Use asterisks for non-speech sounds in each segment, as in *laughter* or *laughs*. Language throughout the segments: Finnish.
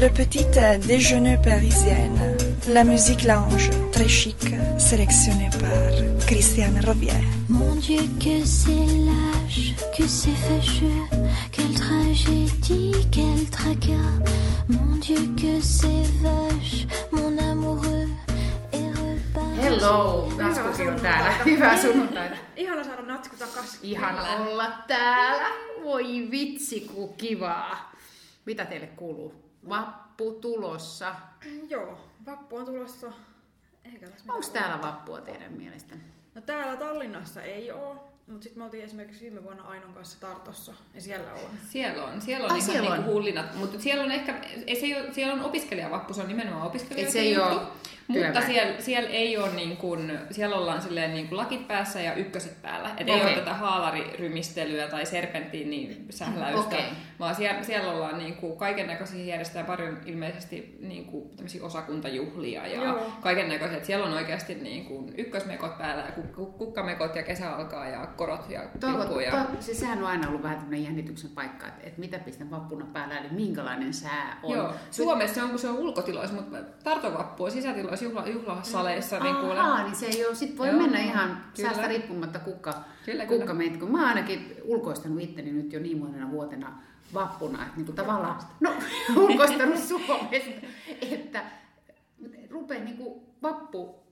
Le petit déjeuner parisienne. La musique lounge, très chic, sélectionnée par Christiane Robier. Mon Dieu, que c'est lâche, que c'est fâcheux, quelle tragédie, quel tracas. Mon Dieu, que c'est vache, mon amoureux. Hello, Naskukin on täällä. Hyvää sunnuntaita. Ihana saada Natsku takas. Ihana olla täällä. Voi vitsi, ku kivaa. Mitä teille kuuluu? Vappu tulossa. Joo, vappu on tulossa. Onko täällä vappua teidän mielestä? No täällä Tallinnassa ei oo, mutta sitten me oltiin esimerkiksi viime vuonna Ainon kanssa Tartossa, ja siellä on. Siellä on, siellä on Ai, ihan siellä niinku on. hullinat, mutta siellä on ehkä, ei se ei ole, siellä on opiskelijavappu, se on nimenomaan opiskelija. Et se ei oo Mutta siellä, siellä ei ole niin kuin, siellä ollaan silleen niin kuin lakit päässä ja ykköset päällä. Et ei Okei. ole tätä haalarirymistelyä tai serpenttiin sähläystä, Okei. vaan siellä, siellä ollaan niin kuin kaiken näköisiä järjestetään paljon ilmeisesti niin kuin tämmöisiä osakuntajuhlia ja Joo. kaiken näköiset. Siellä on oikeasti niin kuin ykkösmekot päällä ja kuk- kuk- kukkamekot ja kesä alkaa ja korot ja Toivot, ja... to, siis sehän on aina ollut vähän tämmöinen jännityksen paikka, että, että mitä pistän vappuna päällä, eli minkälainen sää on. Joo, Suomessa on, kun se on ulkotiloissa, mutta Tartovappu on sisätiloissa juhla, juhlasaleissa. niin kuule. Ahaa, niin se ei ole, sit voi Joo, mennä ihan kyllä. säästä riippumatta kukka, Kyllä, kukka kyllä. meitä, kun mä oon ainakin ulkoistanut itteni nyt jo niin monena vuotena vappuna, että niinku tavallaan, no *laughs* ulkoistanut Suomesta, että rupeaa niinku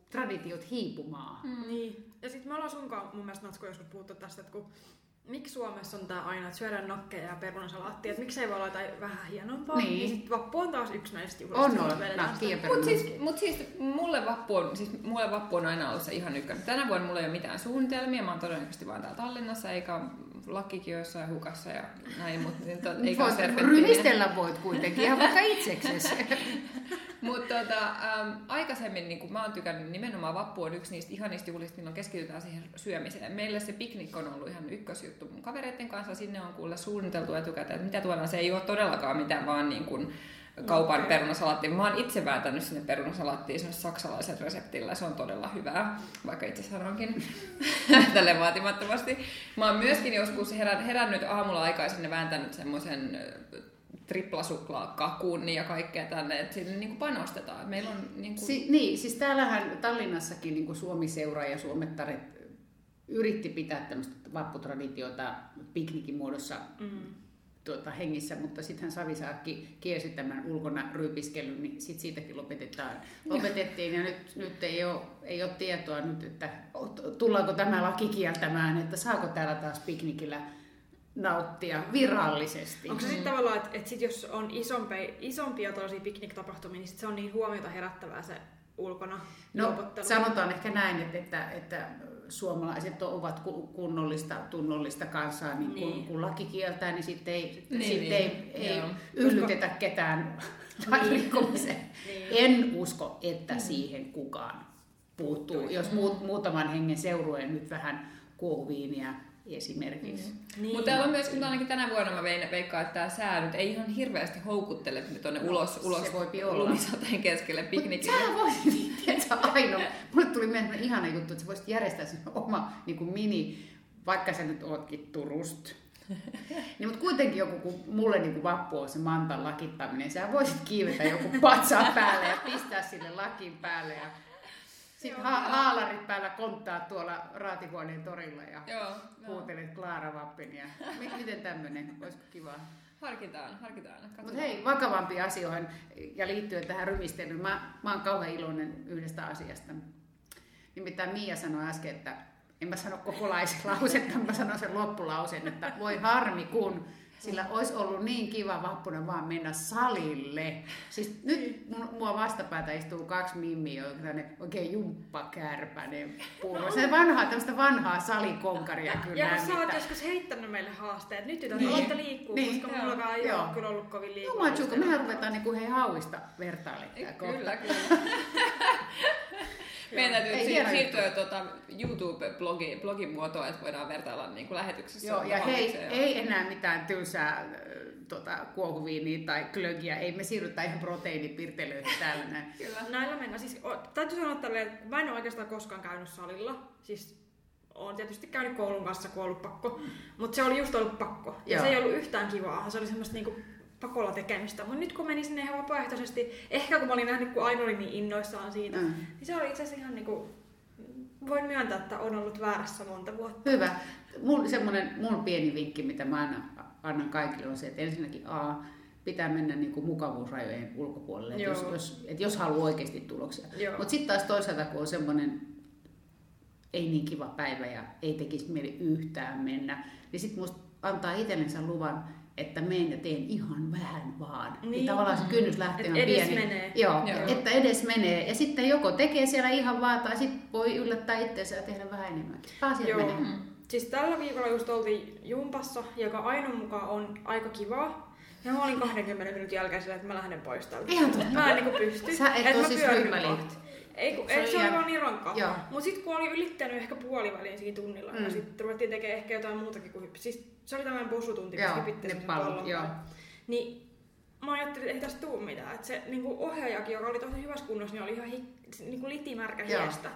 vapputraditiot hiipumaan. Mm. Niin. Ja sitten me ollaan sunkaan mun mielestä Natsku joskus puhuttu tästä, että kun miksi Suomessa on tää aina, että syödään nakkeja ja perunasalaattia, että miksei voi olla jotain vähän hienompaa. Niin. niin sit vappu on taas yksi näistä juhlista. On, on, nakki ja. Mutta siis, mut siis mulle, vappu on, siis mulle vappu on aina ollut se ihan ykkönen. Tänä vuonna mulla ei ole mitään suunnitelmia, mä oon todennäköisesti vaan täällä Tallinnassa, eikä lakikioissa ja hukassa ja näin, mutta niin to, eikä Voit, rymistellä voit kuitenkin ihan vaikka itseksesi. *laughs* Mutta tota, ähm, aikaisemmin niin kun mä oon tykännyt, nimenomaan vappu on yksi niistä ihanista juhlista, milloin keskitytään siihen syömiseen. Meille se piknik on ollut ihan ykkösjuttu mun kavereiden kanssa. Sinne on kuulla suunniteltu etukäteen, että mitä tuodaan. Se ei ole todellakaan mitään vaan niin kuin kaupan Okei. perunasalaatti. Mä oon itse vääntänyt sinne perunasalaattiin sen saksalaisen reseptillä. Se on todella hyvää, vaikka itse sanonkin *laughs* tälle vaatimattomasti. Mä oon myöskin joskus herän, herännyt aamulla aikaisin ja vääntänyt semmoisen triplasuklaakakun ja kaikkea tänne, että sinne niin kuin panostetaan. Meillä on niin kuin... Si- niin, siis täällähän Tallinnassakin niin Suomi-seura ja suomettaret yritti pitää tämmöistä vapputraditiota piknikin muodossa Mm. tuota, hengissä, mutta sittenhän Savisaakki kiesi tämän ulkona ryypiskelyn, niin sit siitäkin lopetetaan. lopetettiin ja nyt, nyt ei, ole, ei ole tietoa nyt, että tullaanko tämä laki kieltämään, että saako täällä taas piknikillä nauttia virallisesti. Onko se sitten tavallaan, että et sit jos on isompi, isompia tällaisia pikniktapahtumia, niin sit se on niin huomiota herättävää se ulkona No, sanotaan ehkä näin, että, että, että suomalaiset ovat ku- kunnollista, tunnollista kansaa, niin kun, Niin. kun laki kieltää, niin sitten ei, Niin, sit niin. ei, ei yllytetä ketään lain *laughs* rikkomiseen. Niin. En usko, että siihen kukaan puuttuu. Puuttuisi. Jos muut, muutaman hengen seurueen nyt vähän kuohuviiniä esimerkiksi. Niin. Mutta täällä on myös, kun ainakin tänä vuonna mä vein, veikkaan, että tämä sää nyt ei ihan hirveästi houkuttele tuonne ulos, ulos se voipi olla. lumisateen keskelle Mutta piknikille. sä voisit, tiedätkö, ainoa. Mulle tuli mieleen ihana juttu, että sä voisit järjestää sen oma niin kuin mini, vaikka sä nyt ootkin Turusta. Niin, mutta kuitenkin joku, kun mulle niin kuin vappu on se mantan lakittaminen, sä voisit kiivetä joku patsaa päälle ja pistää sille lakin päälle ja sitten ha- haalarit päällä konttaa tuolla Raatihuoneen torilla ja Joo, huutelet Klaara Vappinia. Miten tämmöinen? Olisiko kiva? Harkitaan, harkitaan. Mutta hei, vakavampiin asioihin ja liittyen tähän rymistelyyn, mä, mä oon kauhean iloinen yhdestä asiasta. Nimittäin Mia sanoi äsken, että en mä sano koko *laughs* lausetta, mä sanon sen loppulauseen, että voi harmi kun, sillä olisi ollut niin kiva vappuna vaan mennä salille. Siis nyt mun, mua vastapäätä istuu kaksi mimmiä, joka on oikein jumppakärpäinen puuro. Se vanhaa, tämmöistä vanhaa salikonkaria kyllä. Ja kun sä oot joskus heittänyt meille haasteet, nyt tytöt, Niin. aloitte liikkua, Niin. koska mullakaan ei ole kyllä ollut kovin liikkua. Jumala, Tsuka, mehän ruvetaan niinku hei hauista vertailemaan. Kyllä, kyllä. *laughs* Meidän Ei, täytyy si- siirtyä tuota YouTube-blogin blogin muotoon, että voidaan vertailla niin kuin lähetyksessä. Joo, ja hei, Hallikseen. ei enää mitään tylsää äh, tota, kuohuviiniä tai klögiä. Ei me siirrytä ihan proteiinipirtelöihin täällä näin. *laughs* Kyllä. Näillä mennään. Siis, o, täytyy sanoa tälleen, että mä en ole oikeastaan koskaan käynyt salilla. Siis oon tietysti käynyt koulun kanssa, kun on ollut pakko. Mutta se oli just ollut pakko. Ja Joo. se ei ollut yhtään kivaa. Se oli semmoista niinku pakolla tekemistä. Mutta nyt kun menin sinne ihan vapaaehtoisesti, ehkä kun mä olin nähnyt, kun Aino oli niin innoissaan siitä, Mm. niin se oli itse asiassa ihan niinku, voin myöntää, että on ollut väärässä monta vuotta. Hyvä. Mun, semmoinen, mun pieni vinkki, mitä mä aina annan kaikille, on se, että ensinnäkin A, pitää mennä niin kuin mukavuusrajojen ulkopuolelle, että jos, jos, että jos haluaa oikeasti tuloksia. Mutta sitten taas toisaalta, kun on semmoinen ei niin kiva päivä ja ei tekisi mieli yhtään mennä, niin sitten musta antaa itsellensä luvan, että menen ja teen ihan vähän vaan. Niin, Niin. tavallaan se kynnys lähtee Et on edes pieni. menee. Joo, Joo. että edes menee. Ja sitten joko tekee siellä ihan vaan, tai sitten voi yllättää itseensä ja tehdä vähän enemmänkin. Pääasiat Joo. menee. Siis tällä viikolla just oltiin jumpassa, joka Ainon mukaan on aika kivaa. Ja mä olin 20 minuutin jälkeen sillä, että mä lähden pois täältä. Ihan totta. Mä en niinku pysty. Sä et Et oo mä siis kohta. Ei, kun, Se oli se oli vaan niin rankkaa. Joo. Mut sit kun oli ylittänyt ehkä puoliväliin siinä tunnilla, mm. Mm. ja sitten ruvettiin tekemään ehkä jotain muutakin kuin hyppi. Siis se oli tämmöinen missä hypittiin ne sen pallon joo. Niin mä ajattelin, että ei tästä tuu mitään. Että se niinku ohjaajakin, joka oli tosi hyvässä kunnossa, niin oli ihan hi, niinku litimärkä Joo. hiestä.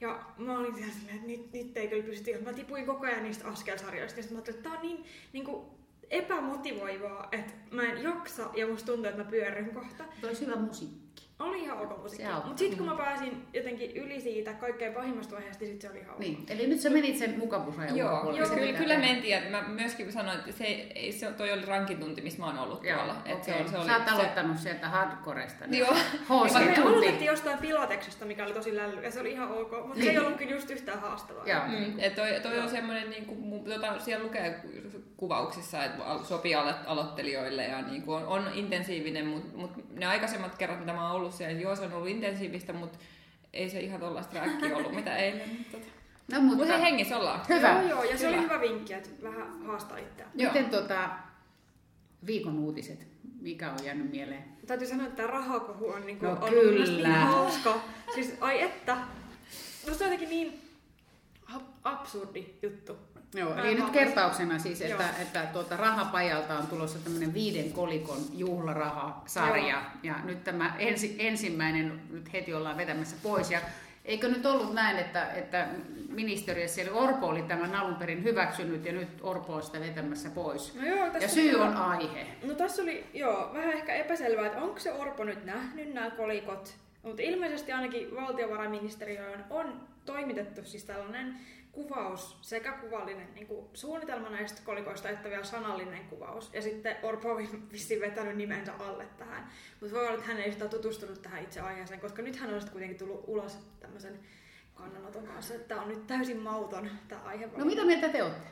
Ja mä olin siellä silleen, että nyt, nyt ei kyllä pysty. Mä tipuin koko ajan niistä askelsarjoista. Ja sitten mä ajattelin, että tää on niin, niin kuin epämotivoivaa, että mä en jaksa ja musta tuntuu, että mä pyörryn kohta. Olisi hyvä musiikki. Oli ihan ok musiikki. Se. Mutta sitten kun mä pääsin jotenkin yli siitä kaikkein pahimmasta vaiheesta, sit se oli ihan. Niin, eli nyt sä menit sen mukavuusrajan Joo, ulkopuolelle. joo Se kyllä, kyllä tehdä. mentiin. Ja mä myöskin sanoin, että se, ei, se, toi oli rankin tunti, missä mä oon ollut Joo, tuolla. Et okei. se, on- se oli, Sä oot se, aloittanut sieltä hardcoresta. niin Joo. Me tunti. aloitettiin jostain pilateksesta, mikä oli tosi lälly, ja se oli ihan ok, mutta se ei ollut kyllä just yhtään haastavaa. Joo. Mm, et toi, toi on semmoinen, niin kuin, tota, siellä lukee kuvauksissa, että sopii alo- aloittelijoille ja niin kuin on, on intensiivinen, mutta mut ne aikaisemmat kerrat, mitä mä oon ollut siellä, joo se on ollut intensiivistä, mutta ei se ihan tollaista räkkiä ollut, mitä *laughs* eilen. Tota. No Mutta se hengissä ollaan. Hyvä. Joo, joo, ja se Hyvä. oli hyvä vinkki, että vähän haastaa itseään. Joo. miten tota, viikon uutiset, mikä on jäänyt mieleen? Täytyy sanoa, että tämä rahakohu on, niinku, No on kyllä. niin hauska. Siis ai että, musta on jotenkin niin absurdi juttu. Joo, eli nyt kertauksena siis, että, Joo. että tuota, rahapajalta on tulossa tämmöinen viiden kolikon juhlarahasarja. Ja nyt tämä ensi, ensimmäinen nyt heti ollaan vetämässä pois. Ja eikö nyt ollut näin, että, että ministeriössä eli Orpo oli tämän alun perin hyväksynyt ja nyt Orpo on sitä vetämässä pois. No joo, tässä Ja syy on aihe. No tässä oli joo, vähän ehkä epäselvää, että onko se Orpo nyt nähnyt nämä kolikot, mutta ilmeisesti ainakin valtiovarainministeriöön on toimitettu siis tällainen kuvaus, sekä kuvallinen niin kuin suunnitelma näistä kolikoista, että vielä sanallinen kuvaus. Ja sitten Orpo on vissiin vetänyt nimensä alle tähän. Mutta voi olla, että hän ei sitä tutustunut tähän itse aiheeseen, koska nyt hän on sitten kuitenkin tullut ulos tämmöisen kannanoton kanssa, että tämä on nyt täysin mauton tämä aihe. No mitä mieltä te olette?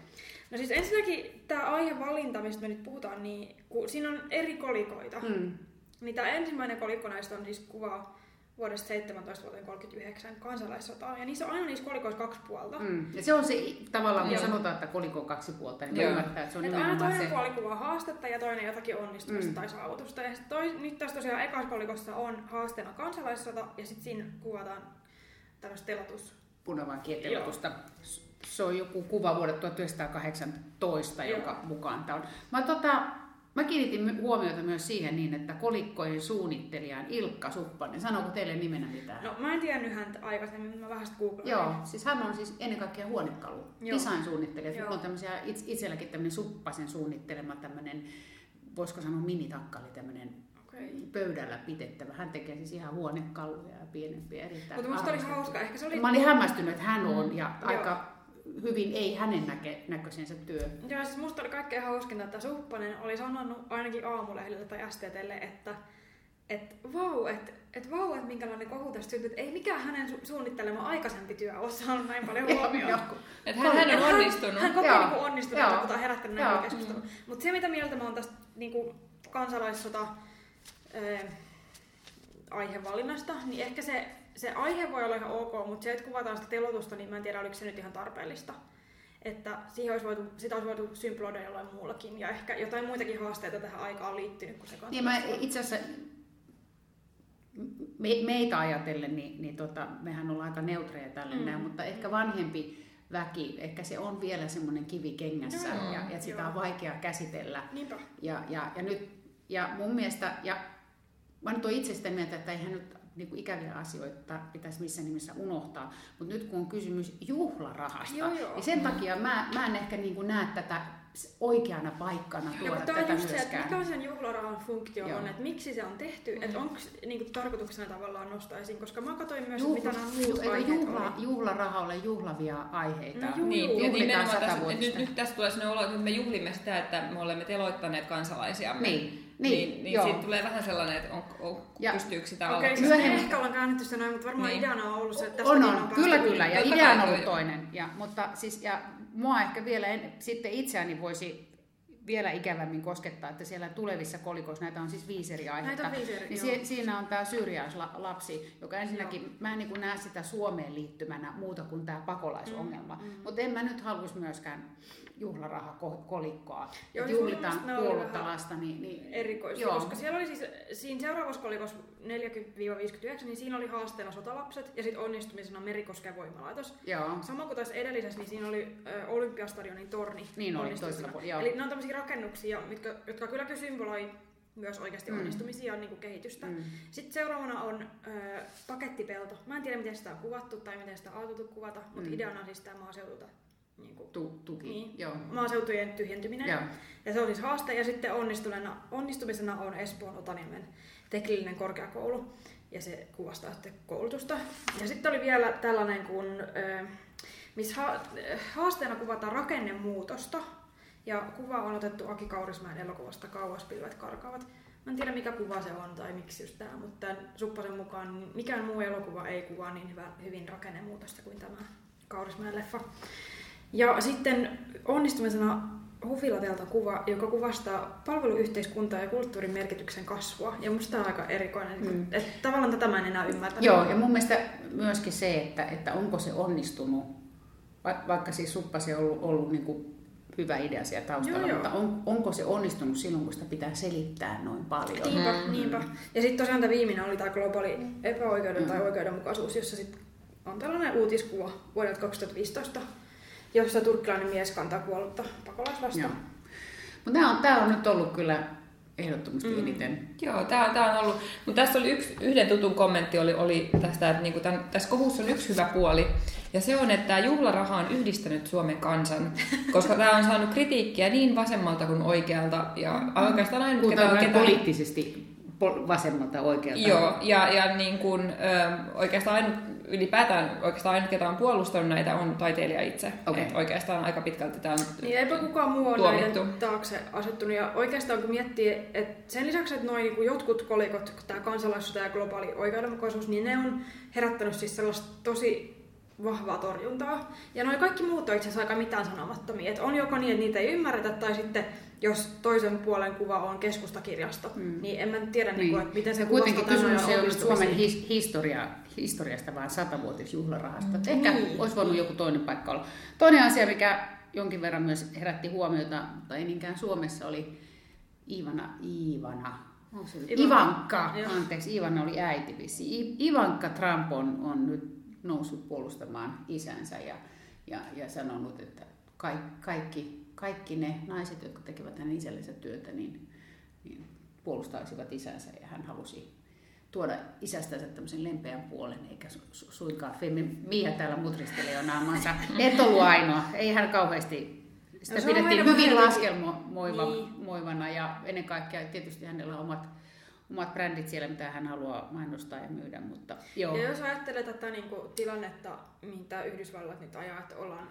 No siis ensinnäkin tämä aihevalinta, mistä me nyt puhutaan, niin kun siinä on eri kolikoita. Mm. Mm. Niin tämä ensimmäinen kolikko näistä on siis kuva vuodesta 17 vuoteen 39 kansalaissotaa. Ja niissä on aina niissä kolikoissa kaksi puolta. Mm. Ja se on se tavallaan, kun Joo. sanotaan, että koliko on kaksi puolta, niin Joo. ymmärtää, että se on Että aina toinen se. puoli kuvaa haastetta ja toinen jotakin onnistumista Mm. tai saavutusta. Ja sit toi, nyt tässä tosiaan ekassa kolikossa on haasteena kansalaissota ja sitten siinä kuvataan tämmöistä telotus. punavankietelotusta. Se on joku kuva vuodelta 1918, Joo. jonka mukaan tämä on. Mä, tota, mä kiinnitin huomiota myös siihen niin, että kolikkojen suunnittelijan Ilkka Suppanen, sanooko teille nimenä mitään? No mä en tiennyt häntä aikaisemmin, mutta mä vähän sitä googlasin. Joo, siis hän on siis ennen kaikkea huonekalu, design-suunnittelija. Joo. On tämmöisiä, its- itselläkin tämmöinen Suppasen suunnittelema tämmöinen, voisiko sanoa minitakkali, tämmöinen Okay. pöydällä pitettävä. Hän tekee siis ihan huonekaluja ja pienempiä erittäin Mutta musta oli hauska. Ehkä se oli... Mä olin hämmästynyt, että hän on Mm. ja Joo. aika hyvin ei hänen näke, näköisensä työ. Joo, siis musta oli kaikkein hauskinta, että Suppanen oli sanonut ainakin aamulehdelle tai STTlle, että et vau, että et vau, että minkälainen kohu tästä syntyy. että Ei mikään hänen su- suunnittelema aikaisempi työ ole saanut näin paljon *laughs* huomioon. Et hän, hän on onnistunut. Hän kokee Joo. niinku onnistunut, Joo. tämä on herättänyt näin paljon keskustelua. Mutta se, mitä mieltä mä oon tästä niinku kansalaissota ää, aihevalinnasta, niin ehkä se, se aihe voi olla ihan ok, mutta se, että kuvataan sitä telotusta, niin mä en tiedä, oliko se nyt ihan tarpeellista. Että siihen olisi voitu, sitä olisi voitu symploida jollain muullakin, ja ehkä jotain muitakin haasteita tähän aikaan liittynyt kuin se Niin mä itse asiassa me, meitä ajatellen, niin, niin tota, mehän ollaan aika neutreja tälle Mm. näin, mutta ehkä vanhempi väki, ehkä se on vielä semmoinen kivi kengässä Joo. ja, ja sitä Joo. on vaikea käsitellä. Niinpä. Ja, ja, ja, nyt, ja mun mielestä, ja mä nyt oon itse sitä mieltä, että eihän nyt niin kuin ikäviä asioita pitäisi missä nimessä unohtaa. Mutta nyt kun on kysymys juhlarahasta, Joo, joo. niin sen takia mä, mä en ehkä niin kuin näe tätä oikeana paikkana Ja tuoda on tätä just se, että mikä on sen juhlarahan funktio Joo. on, että miksi se on tehty, Mm. että onko niinku, tarkoituksena tavallaan nostaa esiin, koska mä katsoin myös, Juhla, että mitä nämä muut ju- aiheet juhla, oli. juhlarahalle juhlavia aiheita. No juu, Niin, juu. ja Juhlitaan nimenomaan tässä, että nyt, satavuotista. nyt tässä tulee sellainen olo, että me juhlimme sitä, että me olemme teloittaneet kansalaisiamme. Niin, niin, niin, niin joo. siitä tulee vähän sellainen, että on, on, Ja- pystyykö sitä Okei, olla. siis Myöhemmin- ehkä ollaan käännetty sitä noin, mutta varmaan Niin. ideana on ollut se, että tästä On, niin on. päästy Kyllä, kyllä. Ja idea on ollut toinen. Ja, mutta siis, ja mua ehkä vielä en, sitten itseäni voisi vielä ikävämmin koskettaa, että siellä tulevissa kolikoissa, näitä on siis viisi eri aihetta, Näitä on viisi eri, niin joo. si- siinä on tämä syrjäislapsi, joka ensinnäkin, mä en niin näe sitä Suomeen liittymänä muuta kuin tämä pakolaisongelma, Mm, mm. mutta en mä nyt haluaisi myöskään juhlarahakolikkoa, Joo, että niin juhlitaan kuollutta lasta, niin, niin erikoista, Joo. koska siellä oli siis, siinä seuraavassa kolikossa 40-59, niin siinä oli haasteena sotalapset ja sitten onnistumisena Merikosken voimalaitos. joo, Sama kuin tässä edellisessä, niin siinä oli ö, Olympiastadionin torni Niin oli, toisella puolella. Eli ne on tämmöisiä rakennuksia, mitkä, jotka kyllä symboloi myös oikeasti Mm. onnistumisia ja niin kuin kehitystä. Mm. Sitten seuraavana on ö, pakettipelto. Mä en tiedä, miten sitä on kuvattu tai miten sitä on ajateltu kuvata, mutta Mm. ideana on siis tämä maaseudulta niin kuin, tu, tuki, Niin. joo. maaseutujen tyhjentyminen. Joo. Ja se on siis haaste. Ja sitten onnistumisena on Espoon Otaniemen teknillinen korkeakoulu. Ja se kuvastaa sitten koulutusta. Ja sitten oli vielä tällainen, kun, missä ha- haasteena kuvataan rakennemuutosta. Ja kuva on otettu Aki Kaurismäen elokuvasta Kauas pilvet karkaavat. Mä en tiedä mikä kuva se on tai miksi just tämä, mutta tämän Suppasen mukaan niin mikään muu elokuva ei kuvaa niin hyvä, hyvin rakennemuutosta kuin tämä Kaurismäen leffa. Ja sitten onnistumisena Hufilatelta kuva, joka kuvastaa palveluyhteiskuntaa ja kulttuurin merkityksen kasvua. Ja musta tämä on aika erikoinen. Mm. Mm. Että tavallaan tätä mä en enää ymmärtänyt. Joo, ja mun mielestä myöskin se, että, että onko se onnistunut, va- vaikka siis suppasi on ollut, ollut niin kuin hyvä idea siellä taustalla, Joo, joo. mutta on, onko se onnistunut silloin, kun sitä pitää selittää noin paljon? Niinpä, Mm. niinpä. Ja sitten tosiaan tämä viimeinen oli tämä globaali epäoikeuden Mm. tai oikeudenmukaisuus, jossa sit on tällainen uutiskuva vuodelta 2015, jossa turkkilainen mies kantaa kuollutta pakolaislasta. Joo. Mutta tämä on, tää on nyt ollut kyllä ehdottomasti Mm. mm. eniten. Joo, tämä on, tää on ollut. Mutta tässä oli yksi, yhden tutun kommentti oli, oli tästä, että niinku tämän, tässä kohussa on yksi hyvä puoli. Ja se on, että tämä juhlaraha on yhdistänyt Suomen kansan, *laughs* koska tämä on saanut kritiikkiä niin vasemmalta kuin oikealta. Ja oikeastaan ainut, ketä, ketä, poliittisesti pol- vasemmalta oikealta. Joo, ja, ja niin kuin, ö, oikeastaan ainut, ylipäätään oikeastaan ainut, ketä on puolustanut näitä, on taiteilija itse. Okei. Et oikeastaan aika pitkälti tämä on Niin eipä kukaan muu ole näiden taakse asettunut. Ja oikeastaan kun miettii, että sen lisäksi, että noin niin jotkut kolikot, tämä kansalaisuus ja globaali oikeudenmukaisuus, niin ne on herättänyt siis sellaista tosi vahvaa torjuntaa. Ja noin kaikki muut on itse asiassa aika mitään sanomattomia. Et on joko niin, että niitä ei ymmärretä, tai sitten jos toisen puolen kuva on keskustakirjasto, mm. niin en mä tiedä, niin. Niin kuin, että miten se kuitenkin kysymys ei ajan Suomen his- historia, historiasta, vaan satavuotisjuhlarahasta. Mm. Ehkä Niin. olisi voinut joku toinen paikka olla. Toinen asia, mikä jonkin verran myös herätti huomiota, mutta ei niinkään Suomessa, oli Ivana, Ivana, onko se nyt? Ivanka. Ivanka, anteeksi, Ivana oli äiti vissi. Ivanka Trump on, on nyt noussut puolustamaan isänsä ja, ja, ja sanonut, että kaikki, kaikki, kaikki ne naiset, jotka tekevät hänen isällensä työtä, niin, niin puolustaisivat isänsä ja hän halusi tuoda isästänsä tämmöisen lempeän puolen, eikä su- su- suinkaan Femi Mia täällä mutristelee jo naamansa. *laughs* Et ollut ainoa, ei hän kauheasti, sitä No pidettiin hyvin vähän- laskelmoiva, Niin. moivana ja ennen kaikkea tietysti hänellä on omat, omat brändit siellä, mitä hän haluaa mainostaa ja myydä, mutta joo. Ja jos ajattelee tätä niin kuin, tilannetta, mitä Yhdysvallat nyt ajaa, että ollaan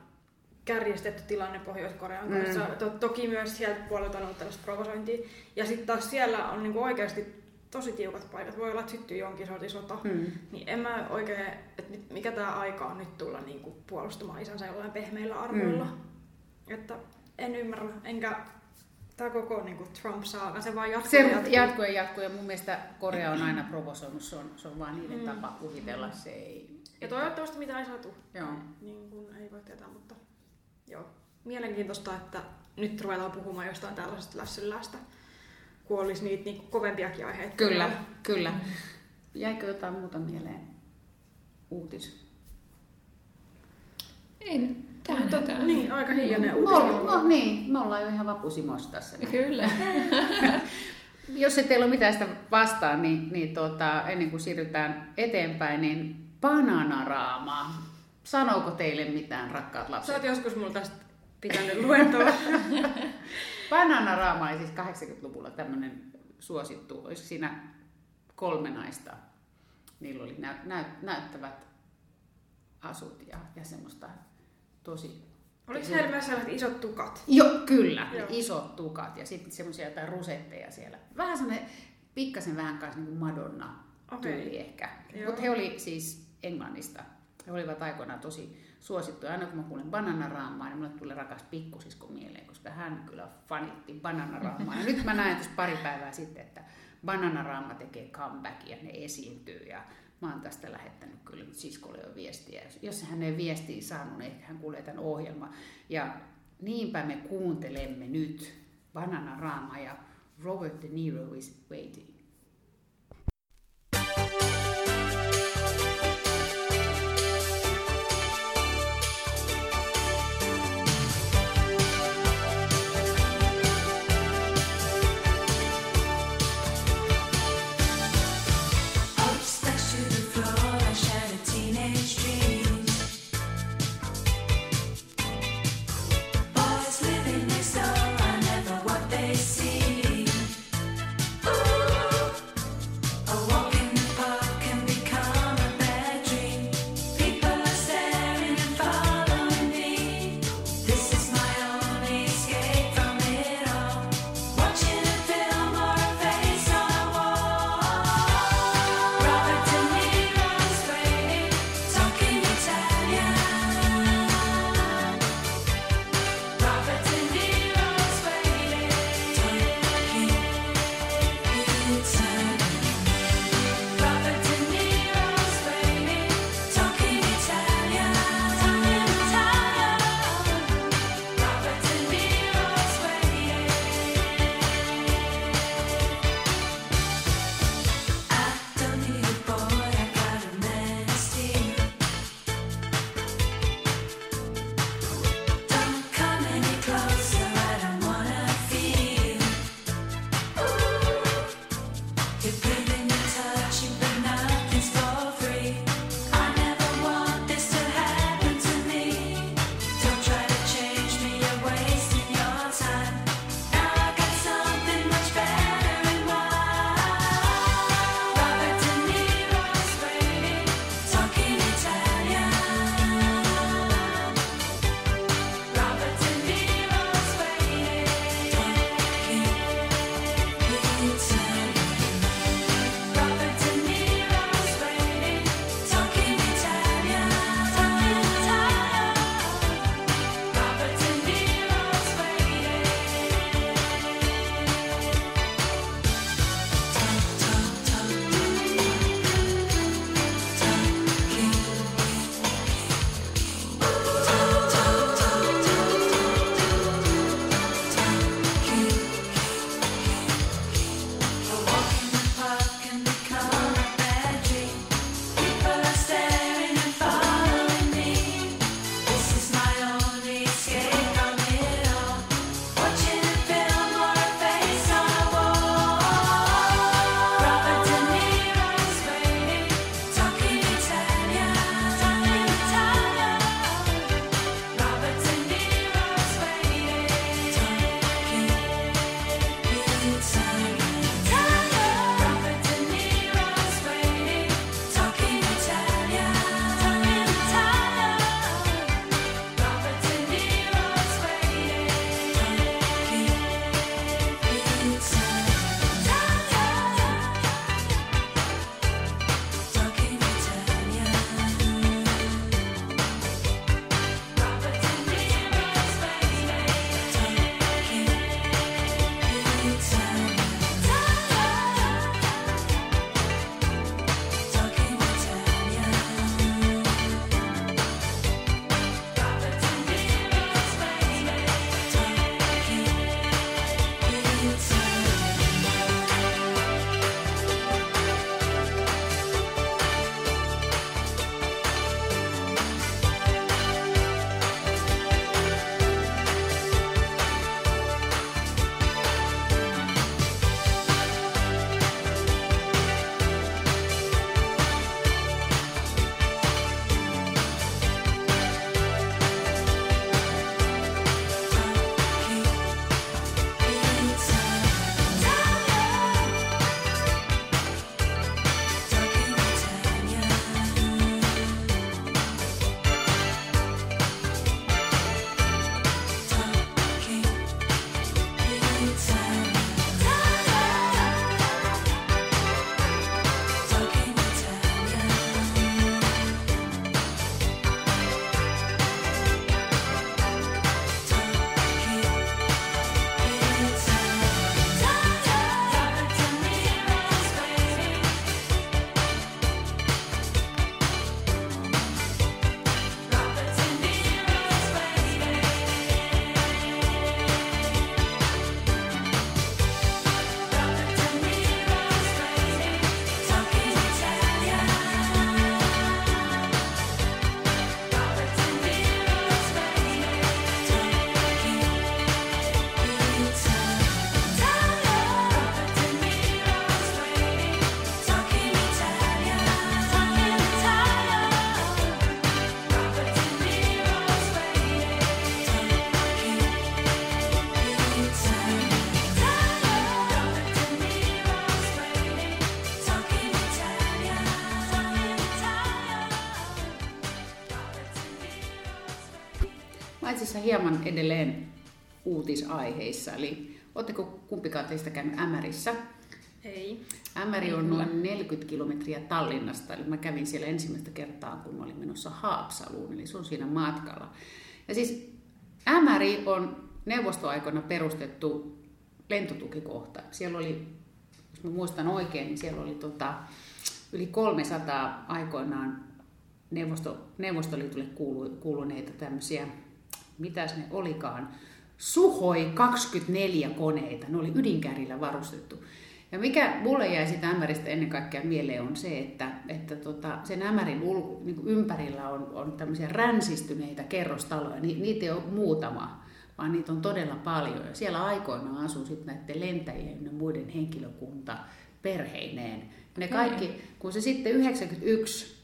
kärjestetty tilanne Pohjois-Korean Mm. kanssa. To- toki myös sieltä puolelta on ollut tällaista provosointia. Ja sitten taas siellä on niin kuin oikeasti tosi tiukat paikat. Voi olla, että syttyy jonkin sortin sota. Hmm. Niin en mä oikein, että mikä tämä aika on nyt tulla niin kuin puolustamaan isänsä jollain pehmeillä arvoilla. Mm. Että en ymmärrä, enkä tämä koko niin kuin Trump-saaga, se vaan jatkuu. Se ja jatkuu. jatkuu ja jatkuu ja mun mielestä Korea on aina provosoinut, se on, se on vaan niiden Mm. tapa kuvitella, se ei... Ja toivottavasti mitä ei satu. Joo. Niin kuin ei voi tietää, mutta joo. Mielenkiintoista, että nyt ruvetaan puhumaan jostain tällaisesta lässyllästä, kun olisi niitä niin kovempiakin aiheita. Kyllä, kyllä. Jäikö jotain muuta mieleen? Uutis. En. Tähän Mutta, hätään. niin, aika hiljainen No, uutinen. no niin, me ollaan jo ihan vapusimossa tässä. Kyllä. *laughs* jos ei teillä ole mitään sitä vastaan, niin, niin tuota, ennen kuin siirrytään eteenpäin, niin bananaraama. Sanooko teille mitään, rakkaat Sä lapset? oot joskus mulla tästä pitänyt luentoa. *laughs* Bananaraama oli siis 80-luvulla tämmöinen suosittu, olisiko siinä kolme naista. Niillä oli näyt, näyt, näyttävät asut ja, ja semmoista tosi... Oliko heillä myös sellaiset isot tukat? Joo, kyllä. Joo. Isot tukat ja sitten semmoisia jotain rusetteja siellä. Vähän semmoinen, pikkasen vähän kanssa niin kuin Madonna tyyli ehkä. Mutta he oli siis Englannista. He olivat aikoinaan tosi suosittuja. Aina kun mä kuulen bananaraamaa, niin mulle tulee rakas pikkusisko mieleen, koska hän kyllä fanitti bananaraamaa. Ja nyt mä näen tuossa pari päivää sitten, että bananaraama tekee comebackia, ne esiintyy ja mä oon tästä lähettänyt kyllä siskolle jo viestiä. Jos hän ei viestiä saanut, niin ehkä hän kuulee tämän ohjelman. Ja niinpä me kuuntelemme nyt Bananarama ja Robert De Niro is waiting. Tässä hieman edelleen uutisaiheissa. Eli oletteko kumpikaan teistä käynyt Ämärissä? Ei. Ämäri on noin 40 kilometriä Tallinnasta, eli mä kävin siellä ensimmäistä kertaa, kun olin menossa Haapsaluun, eli se on siinä matkalla. Ja siis Ämäri on neuvostoaikoina perustettu lentotukikohta. Siellä oli, jos mä muistan oikein, niin siellä oli tota, yli 300 aikoinaan neuvosto, Neuvostoliitolle kuulu, kuuluneita tämmöisiä, mitäs ne olikaan, Suhoi 24 koneita, ne oli ydinkärillä varustettu. Ja mikä mulle jäi sitä ämäristä ennen kaikkea mieleen on se, että, että tota, sen ämärin ul, niin ympärillä on, on tämmöisiä ränsistyneitä kerrostaloja. Ni, niitä ei ole muutama, vaan niitä on todella paljon. Ja siellä aikoinaan asuu sitten näiden lentäjien ja muiden henkilökunta perheineen. Ne kaikki, kun se sitten 91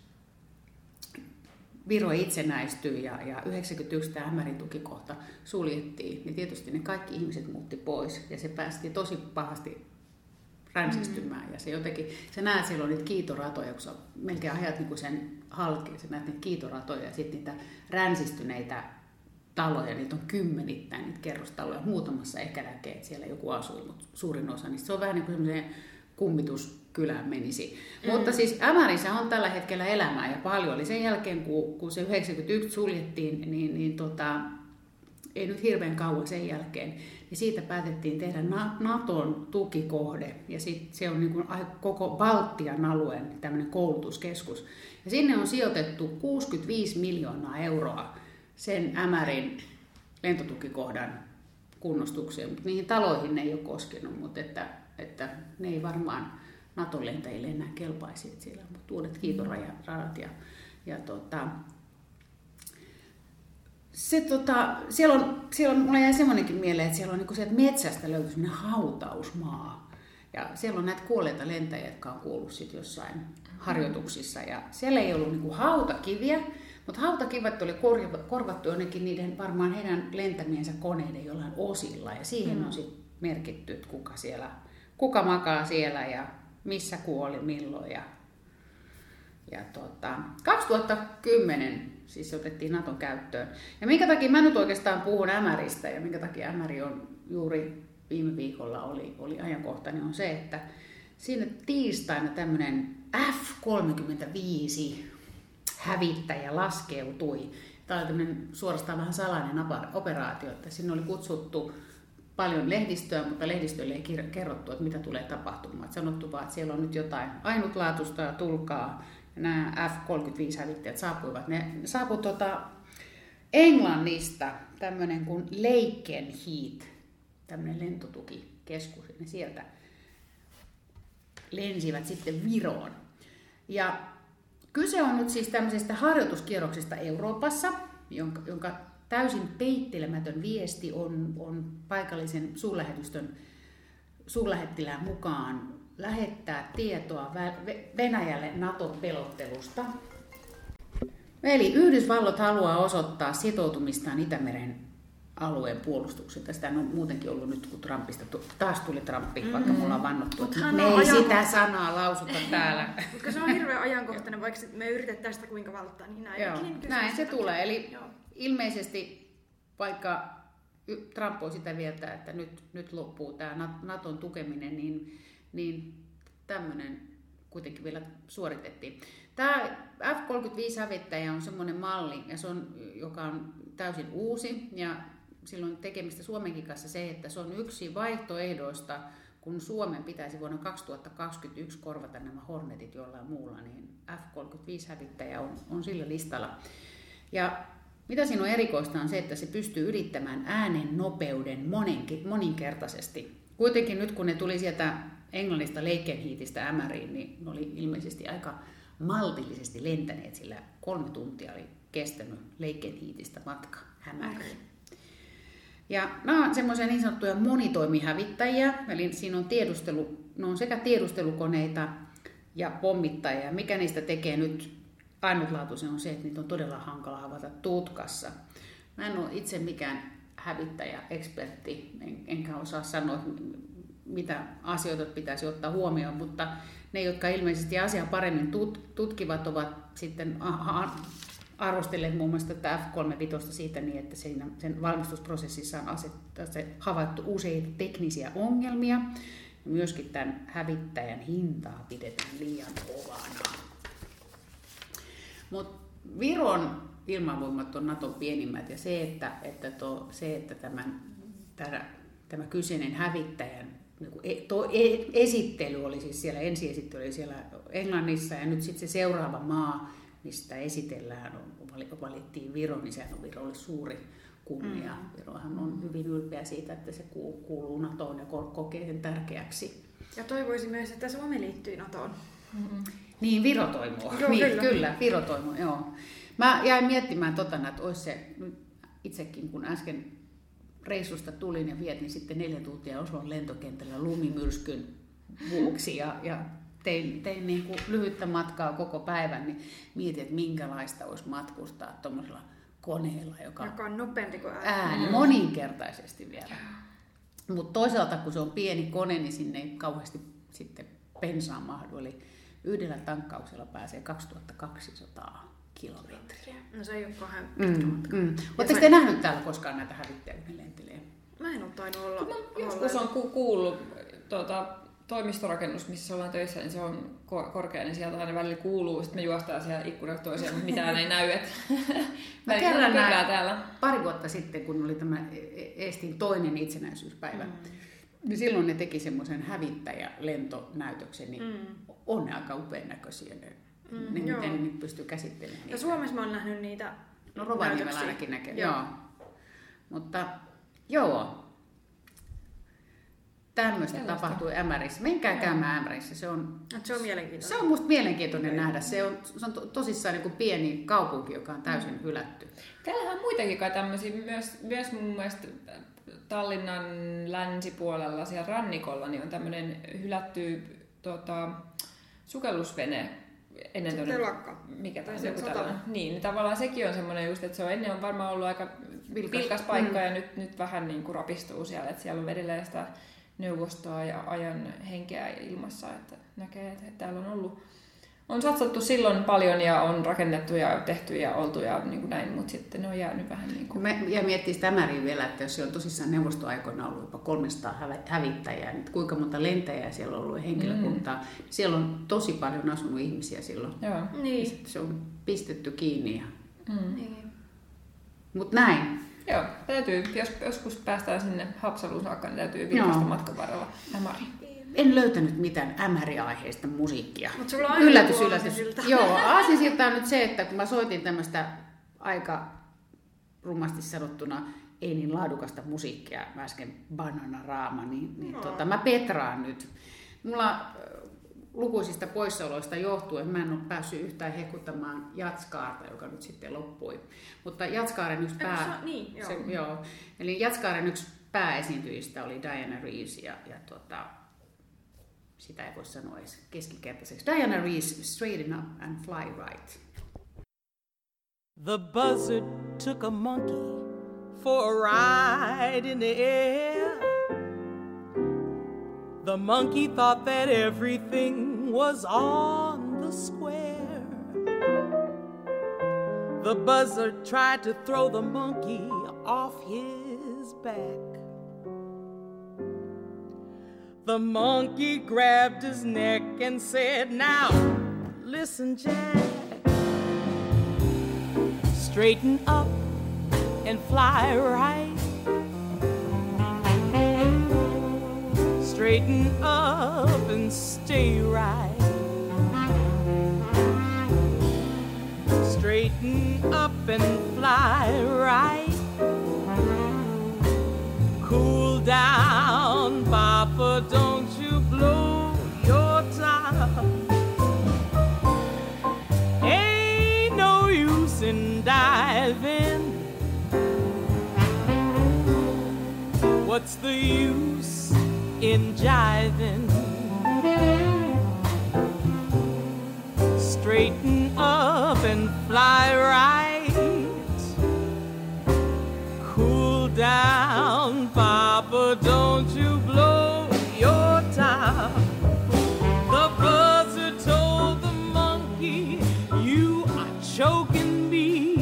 Viro itsenäistyi ja, ja 91 tämä Ämärin tukikohta suljettiin, niin tietysti ne kaikki ihmiset muutti pois ja se päästi tosi pahasti ränsistymään. Mm. Ja se jotenkin, sä näet siellä on niitä kiitoratoja, kun sä melkein ajat niin kuin sen halki, sä näet niitä kiitoratoja ja sitten niitä ränsistyneitä taloja, niitä on kymmenittäin niitä kerrostaloja. Muutamassa ehkä näkee, että siellä joku asuu, mutta suurin osa, niin se on vähän niin kuin semmoinen kummituskylään menisi. Mm. Mutta siis Ämärissä on tällä hetkellä elämää ja paljon. Eli sen jälkeen, kun, kun se 91 suljettiin, niin, niin tota, ei nyt hirveän kauan sen jälkeen, niin siitä päätettiin tehdä Naton tukikohde. Ja sit se on niin kuin koko Baltian alueen tämmöinen koulutuskeskus. Ja sinne on sijoitettu 65 miljoonaa euroa sen Ämärin lentotukikohdan kunnostukseen, mutta niihin taloihin ne ei ole koskenut, mutta että, että ne ei varmaan Naton lentäjille enää kelpaisi, että siellä on uudet kiitoradat ja, ja tota, se, tota, siellä on, siellä on, mulla jäi semmoinenkin mieleen, että siellä on niin se, että metsästä löytyy semmoinen hautausmaa. Ja siellä on näitä kuolleita lentäjiä, jotka on kuollut sit jossain harjoituksissa. Ja siellä ei ollut niin hautakiviä, mutta hautakivet oli korvattu jonnekin niiden varmaan heidän lentämiensä koneiden jollain osilla. Ja siihen mm. on sitten merkitty, että kuka, siellä, kuka makaa siellä ja missä kuoli, milloin. Ja, ja tota, 2010 siis otettiin Naton käyttöön. Ja minkä takia mä nyt oikeastaan puhun Ämäristä ja minkä takia Ämäri on juuri viime viikolla oli, oli ajankohtainen on se, että siinä tiistaina tämmöinen F-35 hävittäjä laskeutui. Tämä oli tämmöinen suorastaan vähän salainen operaatio, että sinne oli kutsuttu paljon lehdistöä, mutta lehdistölle ei kerrottu, että mitä tulee tapahtumaan. Sanottu vaan, että siellä on nyt jotain ainutlaatuista ja tulkaa nämä F-35-hävittäjät saapuivat. Ne saapuivat tuota Englannista tämmöinen kuin Lakenheath, tämmöinen lentotukikeskus, ne sieltä lensivät sitten Viroon. Ja kyse on nyt siis tämmöisestä harjoituskierroksesta Euroopassa, jonka, jonka täysin peittelemätön viesti on, on paikallisen suurlähetystön suurlähettilään mukaan lähettää tietoa Venäjälle NATO-pelottelusta. Eli Yhdysvallot haluaa osoittaa sitoutumistaan Itämeren alueen puolustuksen. Tästä on muutenkin ollut nyt, kun Trumpista taas tuli Trumpi, mm-hmm. vaikka mulla on vannottu, että me ei ajanko... sitä sanaa lausuta täällä. *laughs* Mutta se on hirveän ajankohtainen, vaikka me yritettäisiin sitä kuinka valtaa, niin näin, Joo, näin se tulee. Eli Joo. Ilmeisesti vaikka Trump on sitä mieltä, että nyt, nyt loppuu tämä Naton tukeminen, niin niin tämmöinen kuitenkin vielä suoritettiin. Tämä F-35-hävittäjä on semmoinen malli, ja se on, joka on täysin uusi, ja silloin tekemistä Suomenkin kanssa se, että se on yksi vaihtoehdoista, kun Suomen pitäisi vuonna 2021 korvata nämä Hornetit jollain muulla, niin F-35-hävittäjä on, on sillä listalla. Ja mitä siinä on erikoista on se, että se pystyy ylittämään äänen nopeuden moninkertaisesti. Kuitenkin nyt kun ne tuli sieltä Englannista Lakenheathista Ämäriin, niin ne oli ilmeisesti aika maltillisesti lentäneet, sillä kolme tuntia oli kestänyt Lakenheathista matka Hämäriin. Ja nämä on semmoisia niin sanottuja monitoimihävittäjiä, eli siinä on tiedustelu, ne on sekä tiedustelukoneita ja pommittajia. Mikä niistä tekee nyt ainutlaatuisen on se, että niitä on todella hankala havaita tutkassa. Mä en ole itse mikään hävittäjä-ekspertti, en, enkä osaa sanoa, mitä asioita pitäisi ottaa huomioon, mutta ne, jotka ilmeisesti asiaa paremmin tutkivat, ovat sitten arvostelleet muun muassa tätä F35 siitä niin, että siinä, sen valmistusprosessissa on asettaa, se havaittu useita teknisiä ongelmia. Myöskin tämän hävittäjän hintaa pidetään liian kovana. Mutta Viron ilmavoimat on Naton pienimmät ja se, että, että, to, se, että tämän, tämä, tämä kyseinen hävittäjän niin e, to, e, esittely oli siis siellä, ensiesittely oli siellä Englannissa ja nyt sitten se seuraava maa, mistä esitellään, on, valittiin Viro, niin sehän on Virolle suuri kunnia. Mm. Virohan on hyvin ylpeä siitä, että se kuuluu NATOon ja kokee sen tärkeäksi. Ja toivoisin myös, että Suomi liittyy NATOon. Mm-hmm. Niin, Viro toimii. Joo, niin, kyllä. kyllä, Viro toimii, joo. Mä jäin miettimään totana, että olisi se, itsekin kun äsken reissusta tulin ja vietin sitten neljä tuntia Oslon lentokentällä lumimyrskyn vuoksi ja, ja tein, tein niin kuin lyhyttä matkaa koko päivän, niin mietin, että minkälaista olisi matkustaa tuommoisella koneella, joka, joka on nopeampi kuin ääni. ääni moninkertaisesti vielä. Mutta toisaalta, kun se on pieni kone, niin sinne ei kauheasti sitten bensaa mahdu. Eli yhdellä tankkauksella pääsee 2200 kilometriä. No se ei ole kauhean pitkä mm, matka. Mm. Oletteko te nähnyt täällä koskaan näitä hävittäjiä, kun lentelee? Mä en ole tainnut olla. No, joskus on ku- kuullut tuota, toimistorakennus, missä ollaan töissä, niin se on korkea, niin sieltä aina välillä kuuluu. Sitten me juostaan siellä ikkunat toiseen, mutta mitään ei näy. Että *laughs* mä kerran näin täällä. pari vuotta sitten, kun oli tämä Eestin toinen itsenäisyyspäivä, mm. niin silloin ne teki semmoisen hävittäjälentonäytöksen, niin mm. On ne aika upean näköisiä ne Mm, niin miten ne nyt pystyy käsittelemään niitä. Ja Suomessa mä oon nähnyt niitä No Rovaniemellä ainakin näkee, joo. joo. Mutta joo, tämmöistä tapahtui Ämärissä. Menkää käymään Ämärissä. Se on, se on mielenkiintoinen. Se on musta mielenkiintoinen okay. nähdä. Se on, se on tosissaan niin kuin pieni kaupunki, joka on täysin mm. hylätty. Täällähän on muitakin kai tämmöisiä, myös, myös mun mielestä Tallinnan länsipuolella siellä rannikolla niin on tämmöinen hylätty tota, sukellusvene, ennen Sitten telakka. Mikä tai tällainen. Niin, niin tavallaan sekin on semmoinen just, että se on ennen on varmaan ollut aika vilkas, vilkas paikka mm. ja nyt, nyt vähän niin kuin rapistuu siellä, että siellä on edelleen sitä neuvostoa ja ajan henkeä ilmassa, että näkee, että täällä on ollut on satsattu silloin paljon ja on rakennettu ja tehty ja oltu ja niin kuin näin, mutta sitten ne on jäänyt vähän niin kuin... Me, ja miettii sitä määrin vielä, että jos siellä on tosissaan neuvostoaikoina ollut jopa 300 hävittäjää, niin kuinka monta lentäjää siellä on ollut henkilökuntaa, mm. siellä on tosi paljon asunut ihmisiä silloin. Joo. Niin. Se on pistetty kiinni. Ja... Mm. Niin. Mutta näin. Joo, täytyy, jos joskus päästään sinne Hapsaluun saakka, niin täytyy vilkaista matkan varrella en löytänyt mitään ämäriaiheista musiikkia. Mutta sulla on yllätys, yllätys. Joo, *laughs* aasinsilta on nyt se, että kun mä soitin tämmöistä aika rumasti sanottuna ei niin laadukasta musiikkia, mä äsken Banana Raama, niin, niin no. tota, mä petraan nyt. Mulla lukuisista poissaoloista johtuen mä en ole päässyt yhtään hekuttamaan Jatskaarta, joka nyt sitten loppui. Mutta Jatskaaren yksi pää... Se, niin, joo. Se, joo. Eli Jatskaaren yksi pääesiintyjistä oli Diana Reeves ja, ja tota, sitä ei voi sanoa edes keskikertaiseksi. Diana Reeves, Straighten Up and Fly Right. The buzzard took a monkey for a ride in the air. The monkey thought that everything was on the square. The buzzard tried to throw the monkey off his back. The monkey grabbed his neck and said, Now, listen, Jack. Straighten up and fly right. Straighten up and stay right. Straighten up and fly right. Cool down, Papa, don't you blow your top. Ain't no use in diving. What's the use in jiving? Straighten up and fly right. Cool down, Papa, don't you *laughs* The buzzard told the monkey, You are choking me.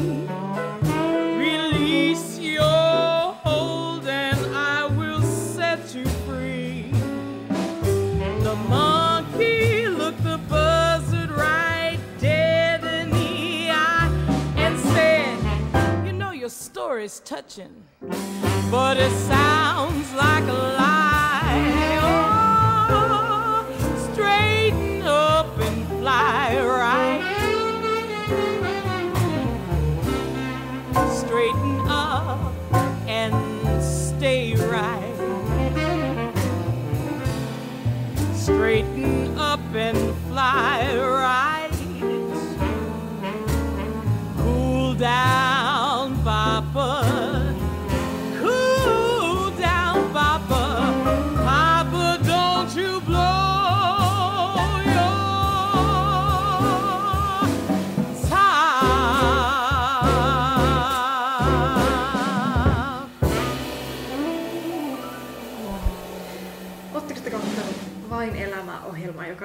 Release your hold and I will set you free. The monkey looked the buzzard right dead in the eye and said, You know, your story's touching, but it sounds like a lie. Oh up and fly right. Straighten up and stay right.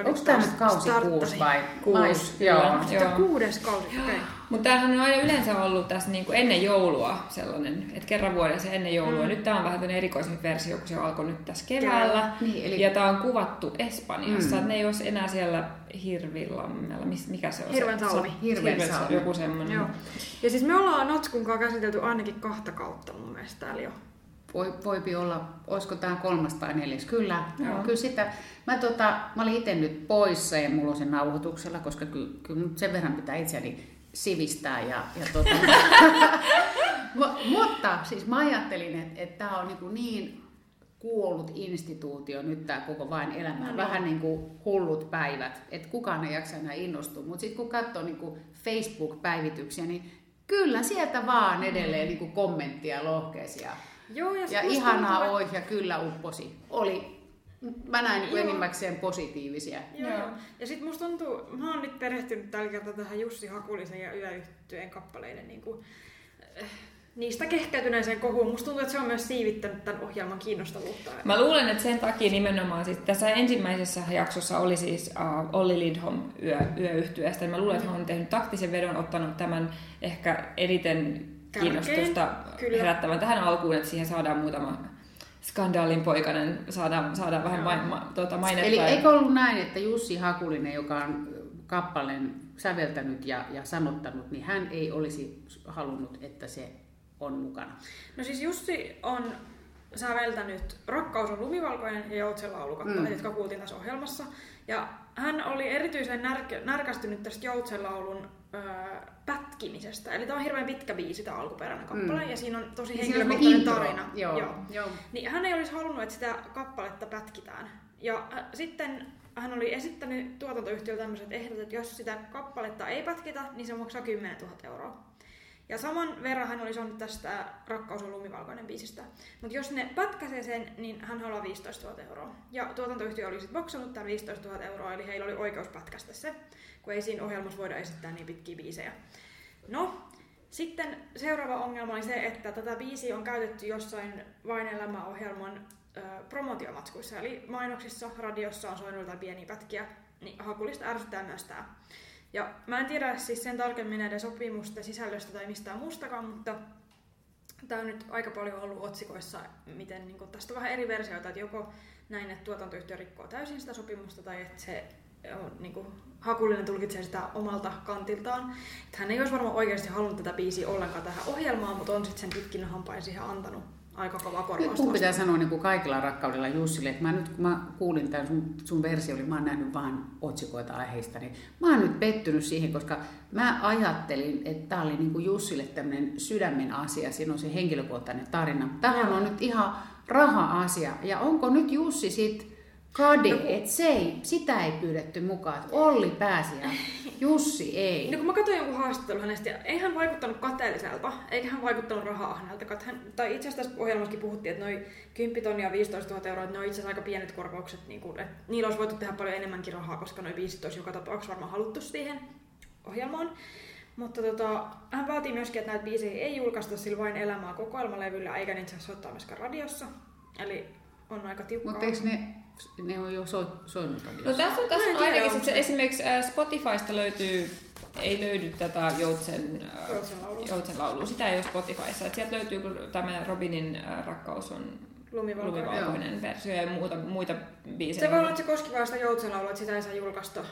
Onko tämä nyt kausi kuusi vai? Kuusi, Vai- Joo. Sitten kuudes kausi, okei. Okay. Mutta tämähän on aina yleensä ollut tässä niin kuin ennen joulua sellainen, että kerran vuodessa ennen joulua. Mm. Nyt tämä on vähän tämmöinen erikoisempi versio, kun se alkoi nyt tässä keväällä. Niin, eli- Ja tämä on kuvattu Espanjassa. Mm. Ne ei ole enää siellä Hirvilammella. Mikä se on? Hirven salmi. Hirven Hirven salmi. Joku semmoinen. Joo. Ja siis me ollaan kanssa käsitelty ainakin kahta kautta mun mielestä täällä jo. Voi, voipi olla, olisiko tämä kolmas tai neljäs. Kyllä, Joo. Kyllä sitä. Mä, tota, mä olin itse nyt poissa ja mulla on sen nauhoituksella, koska kyllä, kyllä sen verran pitää itseäni sivistää. Ja, ja tota, *laughs* Mu- mutta siis mä ajattelin, että, että tämä on niin, kuin niin kuollut instituutio nyt tämä koko vain elämä. Vähän niin kuin hullut päivät, että kukaan ei jaksa enää innostua. Mutta sitten kun katsoo niin kuin Facebook-päivityksiä, niin kyllä sieltä vaan edelleen niin kuin kommenttia lohkeisia. Joo, ja, Ja ihanaa tuntuu, oi ja kyllä upposi. Oli, mä näin niin Joo. enimmäkseen positiivisia. Joo. Joo. Ja sitten musta tuntuu, mä oon nyt perehtynyt tällä kertaa tähän Jussi Hakulisen ja Yöyhtyeen kappaleiden niin kuin, äh, niistä kehkeytyneeseen kohuun. Musta tuntuu, että se on myös siivittänyt tämän ohjelman kiinnostavuutta. Mä luulen, että sen takia nimenomaan siis tässä ensimmäisessä jaksossa oli siis uh, Olli Lindholm yö, yöyhtyeestä. Mä luulen, että hän on tehnyt taktisen vedon, ottanut tämän ehkä eniten Kiinnostusta kyllä. herättävän tähän alkuun, että siihen saadaan muutama skandaalin poikainen, saadaan, saadaan vähän ma, ma, tuota mainetta. Eli eikö ollut näin, että Jussi Hakulinen, joka on kappaleen säveltänyt ja, ja sanottanut, niin hän ei olisi halunnut, että se on mukana. No siis Jussi on säveltänyt Rakkaus on lumivalkoinen ja Joutsen laulukappaleet, Mm. jotka kuultiin tässä ohjelmassa. Ja hän oli erityisen närk- närkästynyt tästä Joutsen laulun öö, pätkimisestä. Eli tämä on hirveän pitkä biisi, tämä alkuperäinen kappale, Mm. ja siinä on tosi henkilökohtainen tarina. Joo, Joo. joo. Niin hän ei olisi halunnut, että sitä kappaletta pätkitään. Ja äh, sitten hän oli esittänyt tuotantoyhtiölle tämmöiset ehdot, että jos sitä kappaletta ei pätkitä, niin se maksaa 10 000 euroa. Ja saman verran hän oli saanut tästä Rakkaus on lumivalkoinen biisistä. Mutta jos ne pätkäsee sen, niin hän haluaa 15 000 euroa. Ja tuotantoyhtiö oli sitten maksanut tämän 15 000 euroa, eli heillä oli oikeus pätkästä se, kun ei siinä ohjelmassa voida esittää niin pitkiä biisejä. No, sitten seuraava ongelma oli se, että tätä biisiä on käytetty jossain Vain elämä-ohjelman ö, promotiomatskuissa, eli mainoksissa, radiossa on soinut jotain pieniä pätkiä, niin Hakulista ärsyttää myös tämä. Ja mä en tiedä siis sen tarkemmin näiden sopimusten sisällöstä tai mistään muustakaan, mutta tämä on nyt aika paljon ollut otsikoissa, miten niin tästä on vähän eri versioita, että joko näin, että tuotantoyhtiö rikkoo täysin sitä sopimusta tai että se on, niin kuin, Hakulinen tulkitsee sitä omalta kantiltaan. Että hän ei olisi varmaan oikeasti halunnut tätä biisiä ollenkaan tähän ohjelmaan, mutta on sitten sen pitkin hampain siihen antanut aika kovaa Nyt korvausta. mun pitää sanoa niin kuin kaikilla rakkaudella Jussille, että mä nyt kun mä kuulin tämän sun, sun versio, niin mä oon nähnyt vaan otsikoita aiheista, niin mä oon nyt pettynyt siihen, koska mä ajattelin, että tää oli niin kuin Jussille tämmöinen sydämen asia, siinä on se henkilökohtainen tarina. Tämähän on nyt ihan raha-asia. Ja onko nyt Jussi sit kade, No kun- että se ei, sitä ei pyydetty mukaan, että Olli pääsi ja Jussi ei. No kun mä katsoin jonkun haastattelun hänestä, ja ei hän vaikuttanut kateelliselta, eikä hän vaikuttanut raha-ahneelta. Kat- Hän, tai itse asiassa tässä ohjelmassakin puhuttiin, että noin 10 tonnia ja 15 000 euroa, että ne on itse asiassa aika pienet korvaukset. Niin kuin, että niillä olisi voitu tehdä paljon enemmänkin rahaa, koska noin 15 olisi joka tapauksessa varmaan haluttu siihen ohjelmaan. Mutta tota, hän vaatii myöskin, että näitä biisejä ei julkaista sillä vain elämää kokoelmalevyllä, eikä niitä saa soittaa myöskään radiossa. Eli on aika tiukkaa. Mutta eikö ne, ne on jo so, soinut No tässä on, tässä on ainakin sit se, esimerkiksi äh, Spotifysta löytyy, ei löydy tätä Joutsen, äh, Joutsen laulua. Sitä ei ole Spotifyssa. Et sieltä löytyy tämä Robinin äh, rakkaus on Lumivalkoinen. lumivalkoinen versio ja muuta, muita biisejä. Se voi olla, että se koski vaan sitä joutsenlaulua, että sitä ei saa julkaista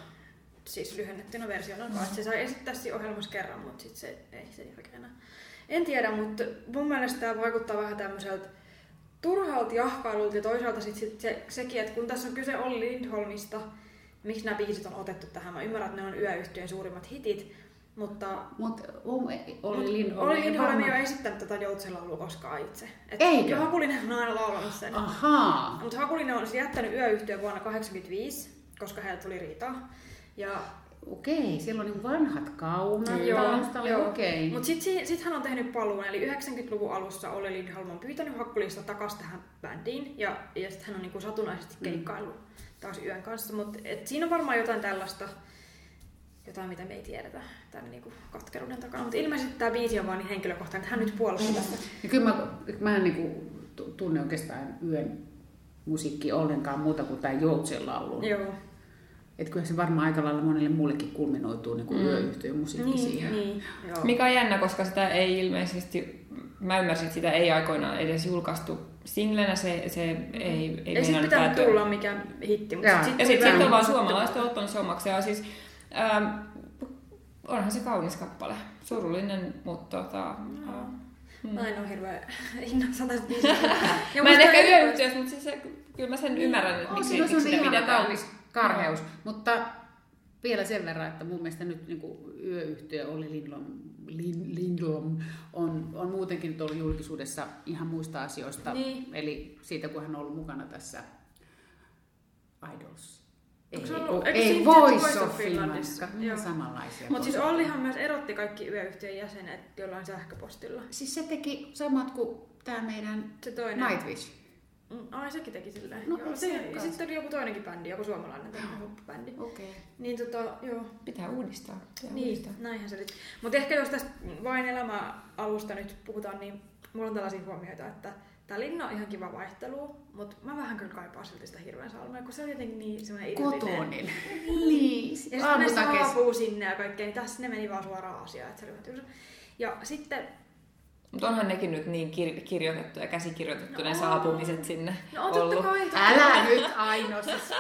siis lyhennettynä versiona, vaan että se sai esittää siinä ohjelmassa kerran, mutta sitten se ei sen jälkeen enää. En tiedä, mutta mun mielestä tämä vaikuttaa vähän tämmöiseltä turhalta jahkailulta ja toisaalta sit, sit se, sekin, että kun tässä on kyse Olli Lindholmista, miksi nämä biisit on otettu tähän. Mä ymmärrän, että ne on yöyhtiön suurimmat hitit, mutta Mutta oli Lindholm. Olli Lindholm ei ole esittänyt tätä joutsenlaulua koskaan itse. Et Eikö? Hakulinen on aina laulanut sen. Ahaa. Mutta Hakulinen on siis jättänyt yöyhtiön vuonna 1985, koska heiltä tuli riitaa. Ja Okei, siellä on niin vanhat kaunat Joo, taustalla. joo. Okei. Mutta sitten sit hän on tehnyt paluun, eli 90-luvun alussa Olli Lindholm on pyytänyt Hakkulista takaisin tähän bändiin, ja, ja sitten hän on niinku satunnaisesti keikkaillut taas yön kanssa. Mutta siinä on varmaan jotain tällaista, jotain mitä me ei tiedetä tämän niinku katkeruuden takana. Mutta ilmeisesti tämä biisi on vaan niin henkilökohtainen, että hän nyt puolustaa tästä. Ja *laughs* kyllä mä, mä en niinku tu- tunne oikeastaan yön musiikkia ollenkaan muuta kuin tämän joutsen laulun. Joo. Että kyllä se varmaan aika lailla monelle muullekin kulminoituu niin kuin mm. yöyhtiön musiikki Niin, siihen. niin. Joo. Mikä on jännä, koska sitä ei ilmeisesti, mä ymmärsin, että sitä ei aikoinaan edes julkaistu singlenä, se, se ei, ei, Ei sit meinannut pitänyt päätyä. tulla mikään hitti, mutta sit, Ja sit sitten sit on vaan suomalaiset on ottanut se omaksi. Ja siis, ähm, onhan se kaunis kappale. Surullinen, mutta tota, äh, Mä en ole hirveän innoissaan *laughs* tästä Mä en ehkä yöyhtiössä, mutta siis se, kyllä mä sen ymmärrän, että miksi, miksi sitä ihana pidetään. kaunis karheus, mutta vielä sen verran, että mun mielestä nyt niin kuin yöyhtiö oli Lindblom, Lin, Lindblom on, on muutenkin nyt ollut julkisuudessa ihan muista asioista. Niin. Eli siitä, kun hän on ollut mukana tässä Idols. Ei, ei, ollut- ei, eikö ei siinä Voice of Finlandissa. Joo. samanlaisia. Mutta siis Ollihan myös erotti kaikki yöyhtiön jäsenet jollain sähköpostilla. Siis se teki samat kuin tämä meidän Se toinen. Nightwish. Mm, Ai sekin teki silleen. No, joo, se se, ja sitten oli joku toinenkin bändi, joku suomalainen huppubändi. Okei. Okay. Niin tota, joo. Pitää uudistaa. Pitää Niin, uudistaa. näinhän se oli. Mutta ehkä jos tästä vain elämää alusta nyt puhutaan, niin mulla on tällaisia huomioita, että tää linna on ihan kiva vaihtelu, mutta mä vähän kyllä kaipaan silti sitä hirveän salmea, kun se on jotenkin niin semmoinen. Kotonin. Niin. Ja sitten ne saapuu sinne ja kaikkea, niin tässä ne meni vaan suoraan asiaan, että se oli. Ja sitten, Mutta onhan nekin nyt niin kir- kirjoitettu ja käsikirjoitettu No ne saapumiset sinne no on totta ollut. kai. totta Älä kai. nyt *laughs* Aino, siis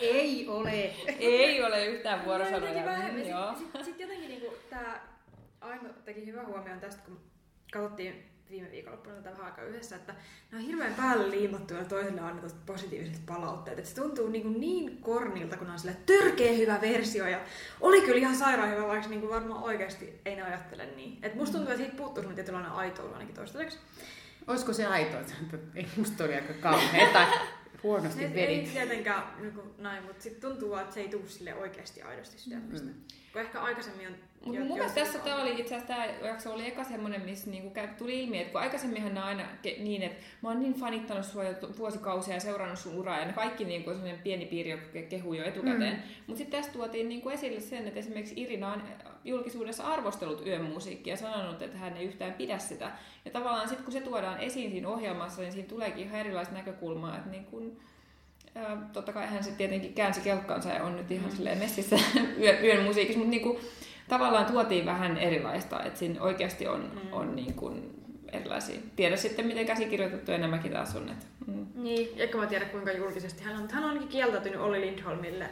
ei ole. Ei ole yhtään No, vuorosanoja. Sitten sit, sit jotenkin niinku tää Aino teki hyvän huomioon tästä, kun katsottiin viime viikonloppuna tätä vähän yhdessä, että nämä on hirveän päälle liimattuja toisille annetut positiiviset palautteet. Että se tuntuu niin, niin kornilta, kun on sille törkeä hyvä versio ja oli kyllä ihan sairaan hyvä, vaikka niin varmaan oikeasti ei ne ajattele niin. Et musta tuntuu, että siitä puuttuu semmoinen tietynlainen aitous ainakin toistaiseksi. Olisiko se aito, että ei musta oli aika kauhea tai huonosti Et ei vedit. tietenkään niin kuin näin, mutta sitten tuntuu vaan, että se ei tule sille oikeasti aidosti sydämestä. Mm. Kun ehkä aikaisemmin on... Mutta jo- mun mielestä tässä on- tämä oli itse asiassa tämä jakso oli eka semmoinen, missä niinku tuli ilmi, että kun aikaisemminhan ne aina niin, että mä oon niin fanittanut sua jo vuosikausia ja seurannut sun uraa ja ne kaikki niinku semmoinen pieni piiri, joka ke- kehuu jo etukäteen. Mm. Mutta sitten tässä tuotiin niinku esille sen, että esimerkiksi Irina on julkisuudessa arvostellut yön musiikkia ja sanonut, että hän ei yhtään pidä sitä. Ja tavallaan sitten kun se tuodaan esiin siinä ohjelmassa, niin siinä tuleekin ihan erilaista näkökulmaa, että niin kun, ää, totta kai hän sitten tietenkin käänsi kelkkansa ja on nyt ihan silleen messissä *laughs* yön, yön musiikissa, mutta niinku, tavallaan tuotiin vähän erilaista, että siinä oikeasti on, mm. on niin kuin erilaisia. Tiedä sitten, miten käsikirjoitettu enemmäkin taas on. Että, mm. Niin, eikä mä tiedä kuinka julkisesti hän on, mutta hän on ainakin kieltäytynyt Olli Lindholmille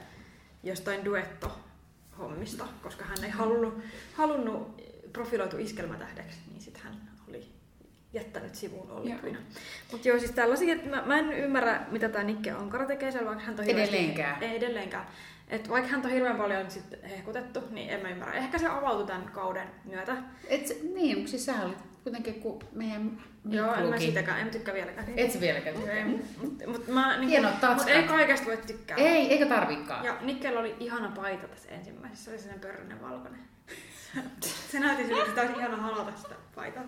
jostain duetto-hommista, koska hän ei halunnut, halunnut profiloitu iskelmätähdeksi, niin oli jättänyt sivuun Olli Joo. Pyynä. Mutta joo, siis tällaisia, että mä, mä en ymmärrä, mitä tämä Nikke Onkara tekee siellä, vaikka hän on Edelleenkään. Ei edelleenkään. Et vaikka hän on hirveän paljon sit hehkutettu, niin en mä ymmärrä. Ehkä se avautui tämän kauden myötä. Et, se- niin, siis sä olit kuitenkin kuin meidän Joo, en mä siitäkään, en tykkää vieläkään. Et sä vieläkään Ei, tykkää. mut, mut mä, niin Hienot mut tatskat. ei kaikesta voi tykkää. Ei, eikä tarvikaan. Ja Nikkel oli ihana paita tässä ensimmäisessä, se oli sellainen pörrönen valkoinen. *laughs* se näytti siltä, että olisi ihana halata sitä paitaa.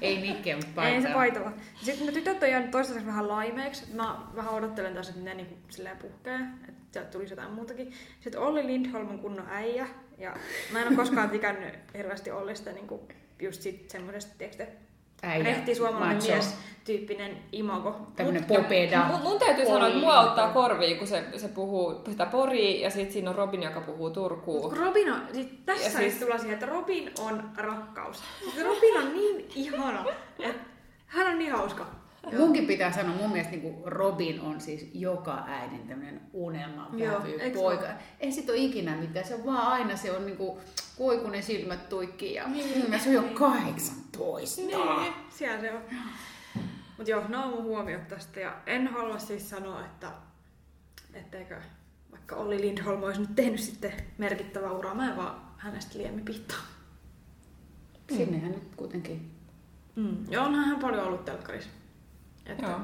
Ei Nikke, mutta paita. Ei se paitalla. Sitten ne tytöt on jäänyt toistaiseksi vähän laimeeksi. Mä vähän odottelen taas, että ne niinku silleen puhkee, että sieltä tulisi jotain muutakin. Sitten Olli Lindholm on kunnon äijä. Ja mä en ole koskaan tykännyt hirveästi Ollista niinku just sit semmoisesta, tiedätkö Äijä, rehti suomalainen macho. mies tyyppinen imago. Tämmönen popeda. Mun, mun täytyy sanoa, että mua ottaa korviin, kun se, se puhuu sitä Poria ja sitten siinä on Robin, joka puhuu Turkuun. Robin on, sit tässä Ja siis... tullaan siihen, että Robin on rakkaus. Siis Robin on niin ihana, että hän on niin hauska. Munkin pitää sanoa, mun mielestä niin Robin on siis joka äidin tämmöinen unelma Joo, poika. Ei sit ole ikinä mitään, se on vaan aina se on niinku koikunen silmät tuikki ja niin. se on jo 18. Niin, siellä se on. Mutta joo, ne on mun huomiot tästä. Ja en halua siis sanoa, että etteikö vaikka Olli Lindholm olisi nyt tehnyt sitten merkittävä ura. Mä en vaan hänestä liemi pitää. Sinnehän nyt kuitenkin. Mm. Ja onhan hän paljon ollut telkkarissa. Että Joo.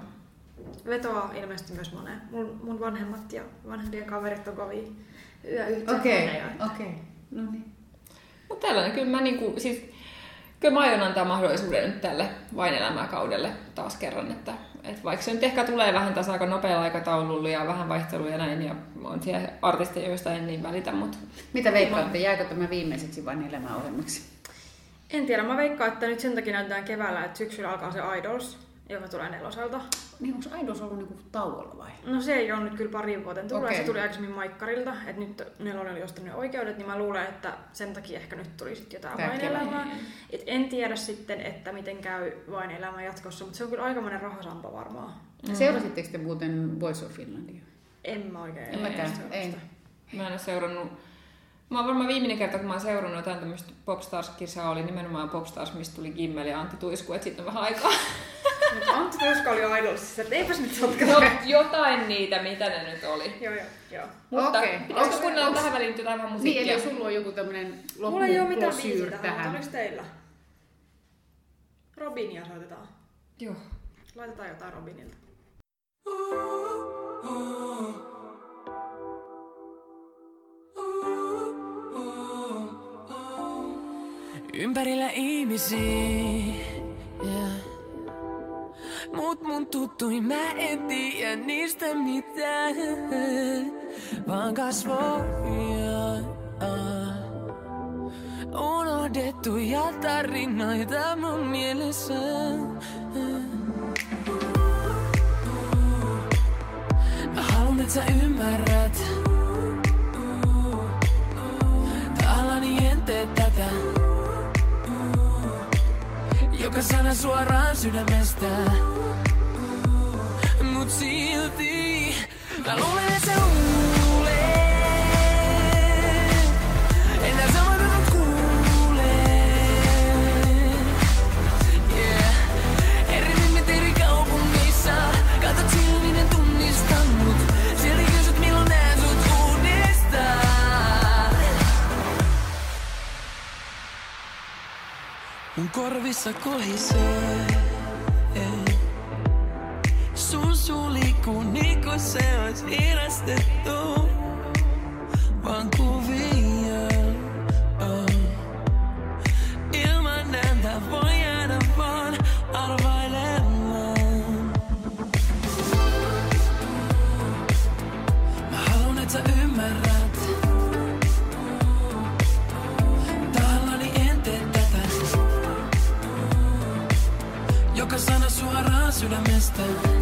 vetoaa ilmeisesti myös moneen. Mun, mun vanhemmat ja vanhempien kaverit on kovin yöyhtää Okei, että- okei. No niin. Mutta tällainen, kyllä mä niinku, siis, kyllä mä aion antaa mahdollisuuden nyt tälle vain elämää kaudelle taas kerran, että, että vaikka se nyt ehkä tulee vähän tässä aika nopealla aikataululla ja vähän vaihteluja ja näin, ja on siellä artisteja, joista en niin välitä, mutta Mitä veikkaatte, jääkö tämä viimeiseksi vain elämäohjelmaksi? En tiedä, mä veikkaan, että nyt sen takia näytetään keväällä, että syksyllä alkaa se Idols, joka tulee neloselta. Niin onko Aidos ollut niinku tauolla vai? No se ei ole nyt kyllä parin vuoteen tullut, Okei. okay. se tuli aikaisemmin Maikkarilta, että nyt nelonen oli ostanut ne oikeudet, niin mä luulen, että sen takia ehkä nyt tuli sitten jotain Tää vain elämää. Et en tiedä sitten, että miten käy vain elämä jatkossa, mutta se on kyllä aikamoinen rahasampa varmaan. Mm. Seurasitteko te muuten Voice of Finlandia? En mä oikein. En mäkään, seurasta. ei. mä en ole seurannut Mä oon varmaan viimeinen kerta, kun mä oon seurannut jotain tämmöistä Popstars-kisaa, oli nimenomaan Popstars, mistä tuli Gimmel ja Antti Tuisku, että sitten on vähän aikaa. *laughs* Mutta Antti Tuiska oli Idolsissa, että eipäs nyt sotka. No, jotain niitä, mitä ne nyt oli. joo, joo, joo. Mutta Okei. pitäisikö kuunnella onks- tähän väliin nyt jotain vähän Niin, musiikkia? eli sulla on joku tämmönen Mulla ei ole mitään biisiä tähän, oliko teillä? Robinia soitetaan. Joo. Laitetaan jotain Robinilta. Ympärillä ihmisiä, yeah. Mut mun tuttui mä en tiedä niistä mitään, vaan kasvoja. ah. Unohdettuja tarinoita mun mielessä. Mä haluun, et sä ymmärrät. Tahallani en tee tätä. Joka sana suoraan sydämestä. Mut silti mä luulen, et sä Mun korvissa kohisee. Sun suu liikkuu niin kuin se ois hidastettu. Suoraan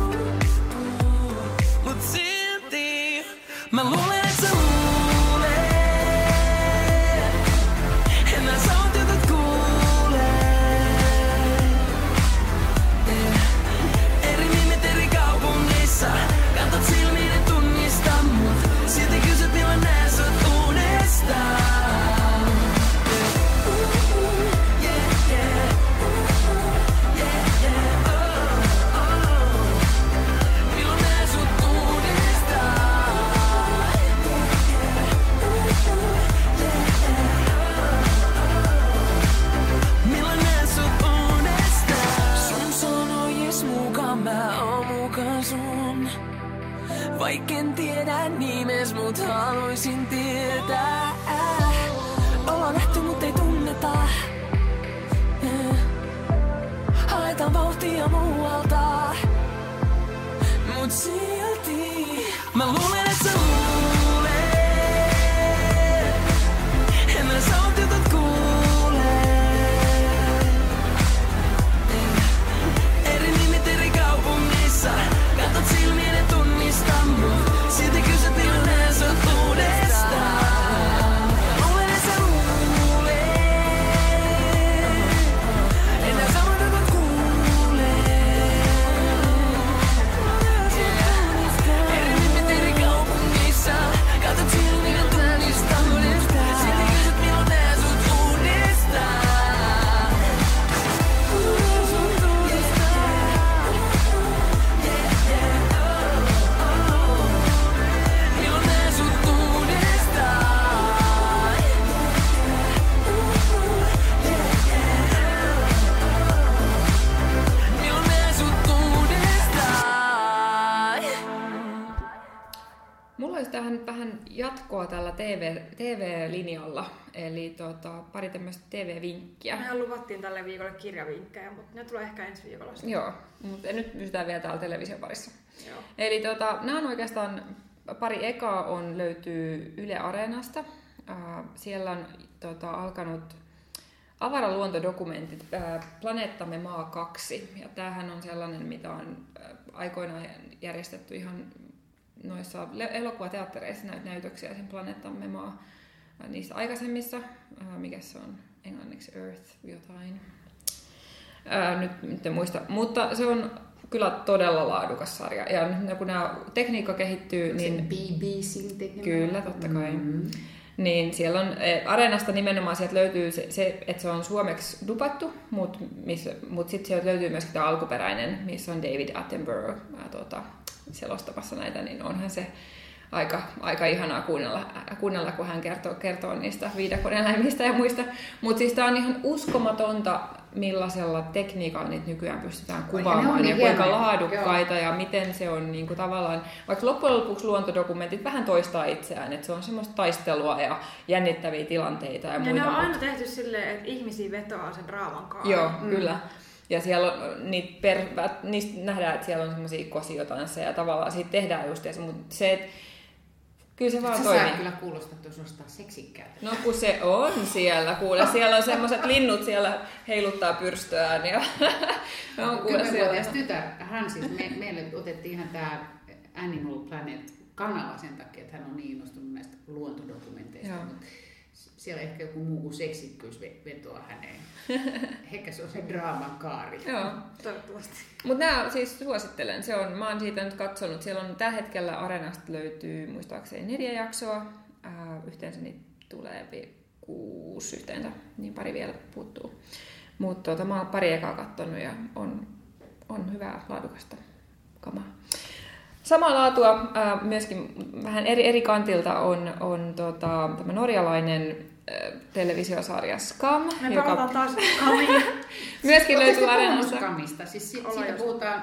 jatkoa tällä TV, TV-linjalla, eli tota, pari tämmöistä TV-vinkkiä. Mehän luvattiin tälle viikolle kirjavinkkejä, mutta ne tulee ehkä ensi viikolla. sitten. Joo, mutta nyt pysytään vielä täällä television parissa. Joo. Eli tota, nämä on oikeastaan, pari ekaa on, löytyy Yle Areenasta. Äh, siellä on tota, alkanut avaraluontodokumentit äh, Planeettamme maa 2. Ja tämähän on sellainen, mitä on aikoinaan järjestetty ihan noissa elokuvateattereissa näitä näytöksiä, sen Planeettamme maa äh, niissä aikaisemmissa. Äh, mikä se on englanniksi Earth jotain. Ää, nyt, nyt en muista, mutta se on kyllä todella laadukas sarja. Ja nyt kun nämä tekniikka kehittyy, niin niin BBC tekemä. Kyllä, totta kai. Mm. niin siellä on, eh, Areenasta nimenomaan sieltä löytyy se, se että se on suomeksi dupattu, mutta mut sitten sieltä löytyy myöskin tämä alkuperäinen, missä on David Attenborough ää, tuota, selostamassa näitä, niin onhan se aika, aika ihanaa kuunnella, kuunnella, kun hän kertoo, kertoo niistä viidakoneläimistä ja muista. Mutta siis tämä on ihan uskomatonta, millaisella tekniikalla niitä nykyään pystytään kuvaamaan on ja niin kuinka hienoja, laadukkaita ja miten se on niin kuin tavallaan, vaikka loppujen lopuksi luontodokumentit vähän toistaa itseään, että se on semmoista taistelua ja jännittäviä tilanteita ja, Ja muita. ne on aina tehty silleen, että ihmisiä vetoaa sen raavan kanssa. Joo, mm. kyllä. Ja siellä on, niitä per, niistä nähdään, että siellä on semmoisia kosiotansseja ja tavallaan siitä tehdään just se, mutta se, että kyllä se vaan Sä toimii. kyllä kuulostaa suorastaan seksikkäältä. No kun se on siellä, kuule. Siellä on semmoiset linnut siellä heiluttaa pyrstöään ja *laughs* on kuule siellä. Tytär, hän siis, me, meille otettiin ihan tämä Animal Planet kanava sen takia, että hän on niin innostunut näistä luontodokumenteista. Joo. Siellä ehkä joku muu kuin seksikkyys ve- vetoaa häneen. *laughs* Ehkä se on se draaman kaari. Joo. Toivottavasti. Mutta nämä siis suosittelen. Se on, mä oon siitä nyt katsonut. Siellä on tällä hetkellä Areenasta löytyy muistaakseni neljä jaksoa. Ää, yhteensä niitä tulee kuusi yhteensä, niin pari vielä puuttuu. Mutta tota, mä oon pari ekaa kattonut ja on, on hyvää laadukasta kamaa. Samaa laatua ää, myöskin vähän eri, eri kantilta on, on tota, tämä norjalainen televisiosarja Scam, Me palataan taas kamiin. *laughs* myöskin löytyy puhunut Areenasta. Skamista? Siis siitä just. puhutaan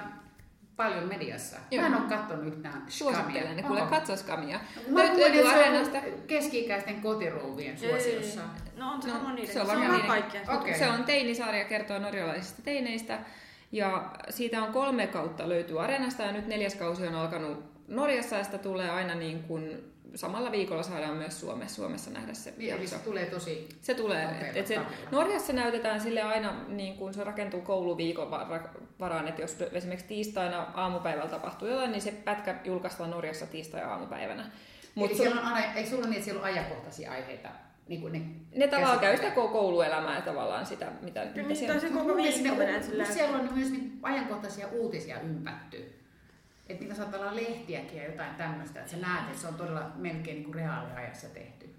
paljon mediassa. Joo. Mä en ole katsonut yhtään Suosittelen, Skamia. kuule Onko? katso Scamia. Mä Löytyy luulen, että se Areenasta. on keski-ikäisten kotirouvien suosiossa. No on se No, varmaan niiden. se on on, varmaan vähän niiden. kaikkea. Okei. Okay. Se on teinisarja, kertoo norjalaisista teineistä. Ja siitä on kolme kautta löytyy Areenasta ja nyt neljäs kausi on alkanut Norjassa ja sitä tulee aina niin kuin samalla viikolla saadaan myös Suomessa, Suomessa nähdä se jakso. se tulee tosi... Se tulee. Et, et se. Norjassa näytetään sille aina, niin kuin se rakentuu kouluviikon va- varaan, että jos esimerkiksi tiistaina aamupäivällä tapahtuu jotain, niin se pätkä julkaistaan Norjassa tiistai-aamupäivänä. Mutta Mut siellä on aina, ei sulla niin, että siellä on ajankohtaisia aiheita? Niin kuin ne, ne tavallaan käy sitä kouluelämää ja tavallaan sitä, mitä, mitä Niin, siellä... se Mut koko viikko. Siellä on myös niin ajankohtaisia uutisia ympätty. Että niitä saattaa olla lehtiäkin ja jotain tämmöistä, että sä näet, että se on todella melkein niin kuin reaaliajassa tehty.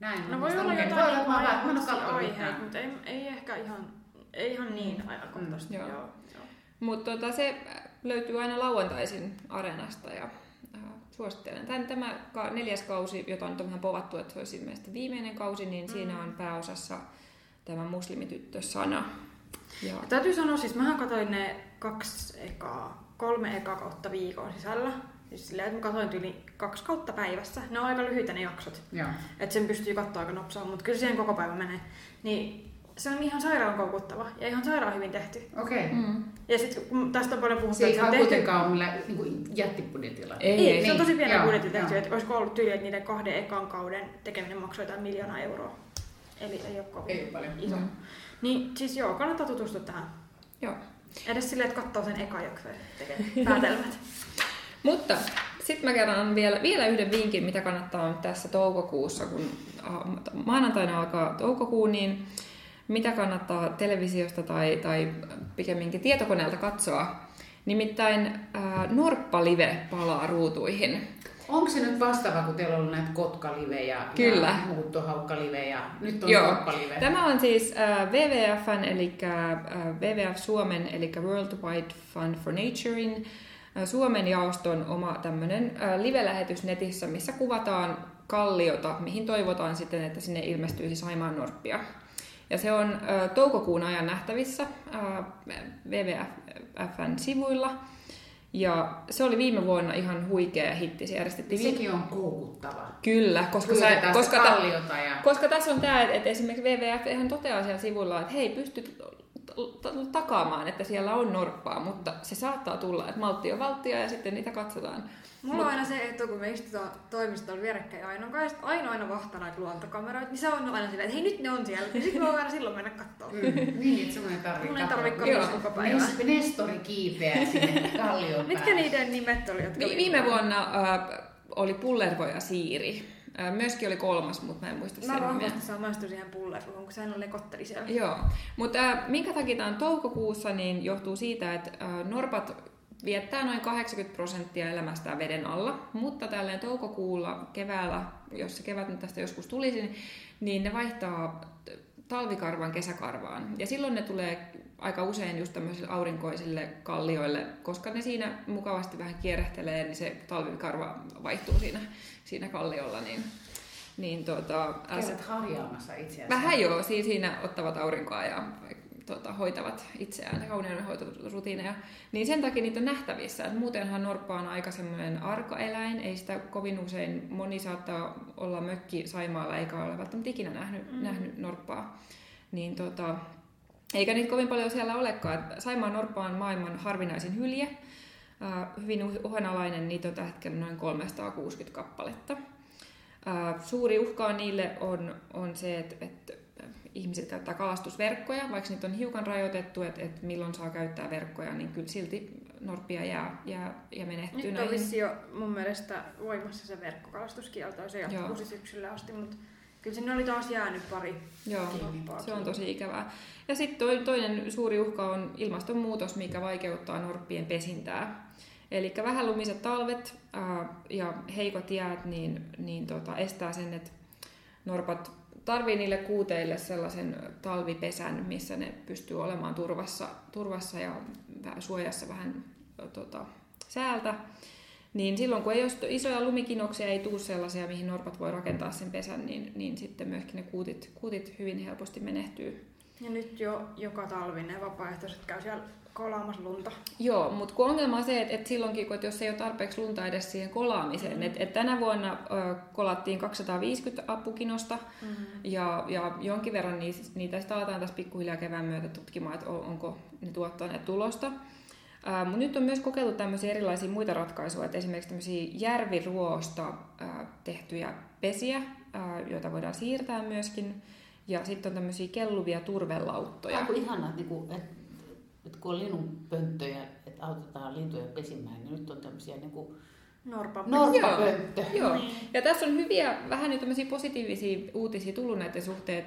Näin. No voi olla jotain Voi olla, ole ajankohtaisia aiheita, mutta ei, ei ehkä ihan, ei ihan niin ajankohtaisesti. Mm, joo. joo. joo. Mutta tota, se löytyy aina lauantaisin Areenasta ja äh, suosittelen. Tän, tämä ka- neljäs kausi, jota nyt on vähän povattu, että se olisi ilmeisesti viimeinen kausi, niin mm. siinä on pääosassa tämä muslimityttö Sana. Ja, Ja täytyy sanoa, siis mähän katsoin ne kaksi ekaa, kolme ekaa kautta viikon sisällä. Siis silleen, että mä katsoin yli kaksi kautta päivässä. Ne on aika lyhyitä ne jaksot. Joo. Että sen pystyy katsoa aika nopsaa, mutta kyllä siihen koko päivä menee. Niin se on ihan sairaan koukuttava ja ihan sairaan hyvin tehty. Okei. Okay. mm. Ja sitten kun tästä on paljon puhuttu, Se ei ihan on tehty... kuitenkaan ole millään niin jättibudjetilla. Ei, Ei, ei. se on tosi pieni budjetti tehty, että olisiko ollut tyyli, että niiden kahden ekan kauden tekeminen maksoi jotain miljoonaa euroa. Eli ei ole kovin Ei ole paljon. iso. Mm. Niin siis joo, kannattaa tutustua tähän. Joo. Edes silleen, että katsoo sen eka jakso ja tekee *laughs* päätelmät. Mutta sitten mä kerron vielä, vielä yhden vinkin, mitä kannattaa nyt tässä toukokuussa, kun ah, maanantaina alkaa toukokuu, niin mitä kannattaa televisiosta tai, tai pikemminkin tietokoneelta katsoa. Nimittäin ää, Norppa-live palaa ruutuihin. Onko se nyt vastaava, kun teillä on ollut näitä kotkalivejä Kyllä. ja muuttohaukkalivejä? Nyt on Joo. Tämä on siis äh, WWFn, eli äh, WWF Suomen, eli World Wide Fund for Naturein äh, Suomen jaoston oma tämmöinen äh, live-lähetys netissä, missä kuvataan kalliota, mihin toivotaan sitten, että sinne ilmestyisi Saimaan norppia. Ja se on äh, toukokuun ajan nähtävissä äh, WWFn sivuilla. Ja se oli viime vuonna ihan huikea hitti. Se järjestettiin. Sekin on koukuttava. Kyllä, koska, sä, koska, ta- ja... koska tässä on tämä, että esimerkiksi WWF ihan toteaa siellä sivulla, että hei, pystyt takaamaan, että siellä on norppaa, mutta se saattaa tulla, että maltti on valttia ja sitten niitä katsotaan. Mulla on aina se etu, kun me istutaan toimistolla vierekkäin aina, on aina aina vahtaa näitä luontokameroita, niin se on aina silleen, että hei nyt ne on siellä, ja sitten me voidaan silloin mennä katsoa. Mm, niin, että semmoinen tarvii Mun ei tarvii katsoa. koko päivää. Nes- Nestori kiipeää sinne kallion Mitkä niiden nimet oli, jotka Vi- viime vuonna äh, oli Pullervo ja Siiri. Äh, myöskin oli kolmas, mutta mä en muista Mä sen nimeä. vahvasti samaistun siihen pullervuun, kun sehän oli kotteli siellä. Joo, mutta äh, minkä takia tämä on toukokuussa, niin johtuu siitä, että äh, norpat viettää noin 80 prosenttia elämästään veden alla, mutta tälleen toukokuulla, keväällä, jos se kevät nyt tästä joskus tulisi, niin- ne vaihtaa talvikarvan kesäkarvaan. Ja silloin ne tulee aika usein just tämmöisille aurinkoisille kallioille, koska ne siinä mukavasti vähän kierrähtelee, niin se talvikarva vaihtuu siinä, siinä kalliolla. Niin, niin tota, Käyt harjaamassa itseäsi. Vähän joo, siinä ottavat aurinkoa ja tota, hoitavat itseään, kauneudenhoitorutiineja. Niin sen takia niitä on nähtävissä. Et muutenhan norppa on aika semmoinen arka eläin, ei sitä kovin usein, moni saattaa olla mökki Saimaalla eikä ole välttämättä ikinä nähnyt, mm. nähnyt norppaa. Niin tota, eikä niitä kovin paljon siellä olekaan. Saimaan norppa on maailman harvinaisin hylje. Hyvin uh- uhanalainen, niitä on tällä hetkellä noin 360 kappaletta. Suuri uhka niille on, on se, että, että ihmiset käyttää kalastusverkkoja, vaikka niitä on hiukan rajoitettu, että, että milloin saa käyttää verkkoja, niin kyllä silti norppia jää, jää ja menehtyy Nyt näihin. vissi jo mun mielestä voimassa se verkkokalastuskielto, se jatkuisi syksyllä asti, mutta kyllä sinne oli taas jäänyt pari Joo, se on tosi ikävää. Ja sitten toinen suuri uhka on ilmastonmuutos, mikä vaikeuttaa norppien pesintää. Eli vähän lumiset talvet ää, ja heikot jäät niin, niin tota, estää sen, että norpat tarvii niille kuuteille sellaisen talvipesän, missä ne pystyy olemaan turvassa, turvassa ja suojassa vähän tota, säältä. Niin silloin kun ei ole isoja lumikinoksia, ei tule sellaisia, mihin norpat voi rakentaa sen pesän, niin, niin sitten myöskin ne kuutit, kuutit hyvin helposti menehtyy. Ja nyt jo joka talvi ne vapaaehtoiset käy siellä kolaamassa lunta. Joo, mutta kun ongelma on se, että, että silloinkin, kun, että jos ei ole tarpeeksi lunta edes siihen kolaamiseen, mm-hmm. että, että tänä vuonna ö, kolattiin 250 apukinosta mm-hmm. ja, ja jonkin verran niitä, niitä sitten aletaan tässä pikkuhiljaa kevään myötä tutkimaan, että on- onko ne tuottaneet tulosta. Ää, Mutta nyt on myös kokeiltu tämmöisiä erilaisia muita ratkaisuja, että esimerkiksi tämmöisiä järviruosta ää, tehtyjä pesiä, ää, joita voidaan siirtää myöskin. Ja sitten on tämmöisiä kelluvia turvelauttoja. Ihanaa, että niinku, et, et kun on linnunpönttöjä, että autetaan lintuja pesimään, niin nyt on tämmöisiä niinku Norpa. norppapönttö. Joo. Ja tässä on hyviä, vähän nyt tämmöisiä positiivisia uutisia tullut näiden suhteen.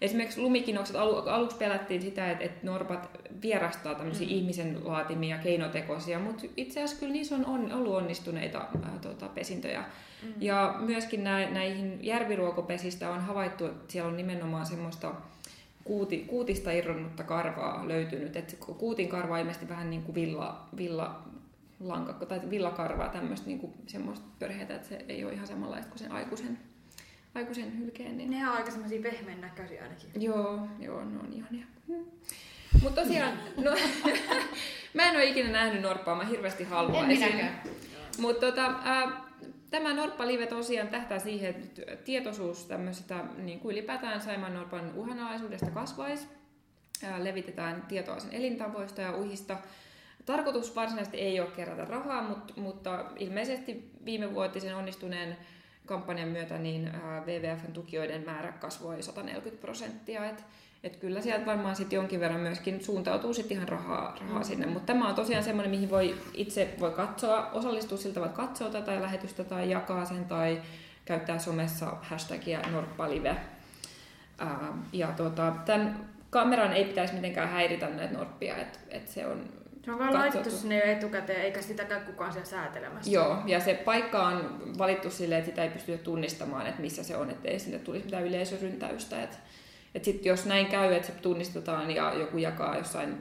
Esimerkiksi lumikinokset, alu, aluksi pelättiin sitä, että, että norpat vierastaa tämmöisiä mm. ihmisen laatimia keinotekoisia, mutta itse asiassa kyllä niissä on, on ollut onnistuneita ää, tota, pesintöjä. Mm. Ja myöskin nä, näihin järviruokopesistä on havaittu, että siellä on nimenomaan semmoista kuuti, kuutista irronnutta karvaa löytynyt. Et kuutin karva on ilmeisesti vähän niin kuin villa, villa lankakko tai villakarvaa, tämmöistä niin semmoista pörheitä, että se ei ole ihan samanlaista kuin sen aikuisen, aikuisen hylkeen. Niin... Nehän on aika semmosia pehmeän näköisiä ainakin. Joo, joo, ne on ihania. Mm. Mutta tosiaan, no, *laughs* mä en ole ikinä nähnyt norppaa, mä hirveästi En haluaisin. minäkään. Mutta tota, ää, tämä Norppa-live tosiaan tähtää siihen, että tietoisuus tämmöisestä niin kuin ylipäätään Saimaan Norpan uhanalaisuudesta kasvaisi. Ää, levitetään tietoa sen elintavoista ja uhista. Tarkoitus varsinaisesti ei ole kerätä rahaa, mutta, mutta ilmeisesti viimevuotisen onnistuneen kampanjan myötä niin WWFn tukijoiden määrä kasvoi 140 prosenttia. Et, et kyllä sieltä varmaan sitten jonkin verran myöskin suuntautuu sitten ihan rahaa, rahaa mm. sinne. Mutta tämä on tosiaan semmoinen, mihin voi itse voi katsoa, osallistua siltä, että katsoo tätä lähetystä tai jakaa sen tai käyttää somessa hashtagia norppalive. Ää, ja tota, tämän kameran ei pitäisi mitenkään häiritä näitä norppia, että et se on Se on vaan Katsottu. laitettu sinne jo etukäteen, eikä sitä käy kukaan siellä säätelemässä. Joo, ja se paikka on valittu silleen, että sitä ei pystytä tunnistamaan, että missä se on, ettei sinne tulisi mitään yleisöryntäystä. Että et sit jos näin käy, että se tunnistetaan ja joku jakaa jossain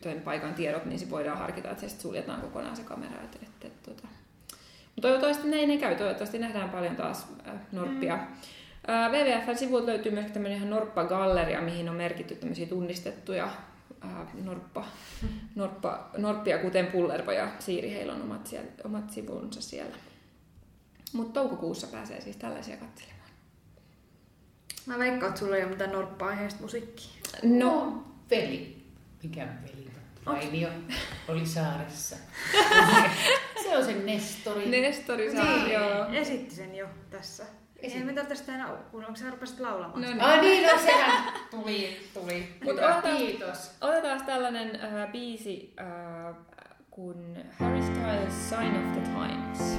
tämän paikan tiedot, niin se voidaan harkita, että se sitten suljetaan kokonaan se kamera. Et, et, et, tota. Mut toivottavasti näin ei käy, toivottavasti nähdään paljon taas äh, norppia. Mm. WWFn sivuilta löytyy myös tämmöinen ihan norppagalleria, mihin on merkitty tämmöisiä tunnistettuja äh, norppa, norppa, norppia, kuten Pullervo ja Siiri, heillä on omat, siellä, omat sivunsa siellä. Mutta toukokuussa pääsee siis tällaisia katselemaan. Mä veikkaan, että sulla ei ole mitään norppa-aiheista musiikkia. No, Veli. Mikä veli? Rainio oli saaressa. *laughs* se on se Nestori. Nestori saa, Niin, joo. Esitti sen jo tässä. Ei me tarvitse sitä enää, kun onko sä rupesit laulamaan? No niin. Ai niin, no sehän tuli, tuli. Mut Hyvä, otetaan- Kiitos. Otetaan tällainen äh, biisi äh, kuin Harry Styles Sign of the Times.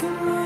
can run.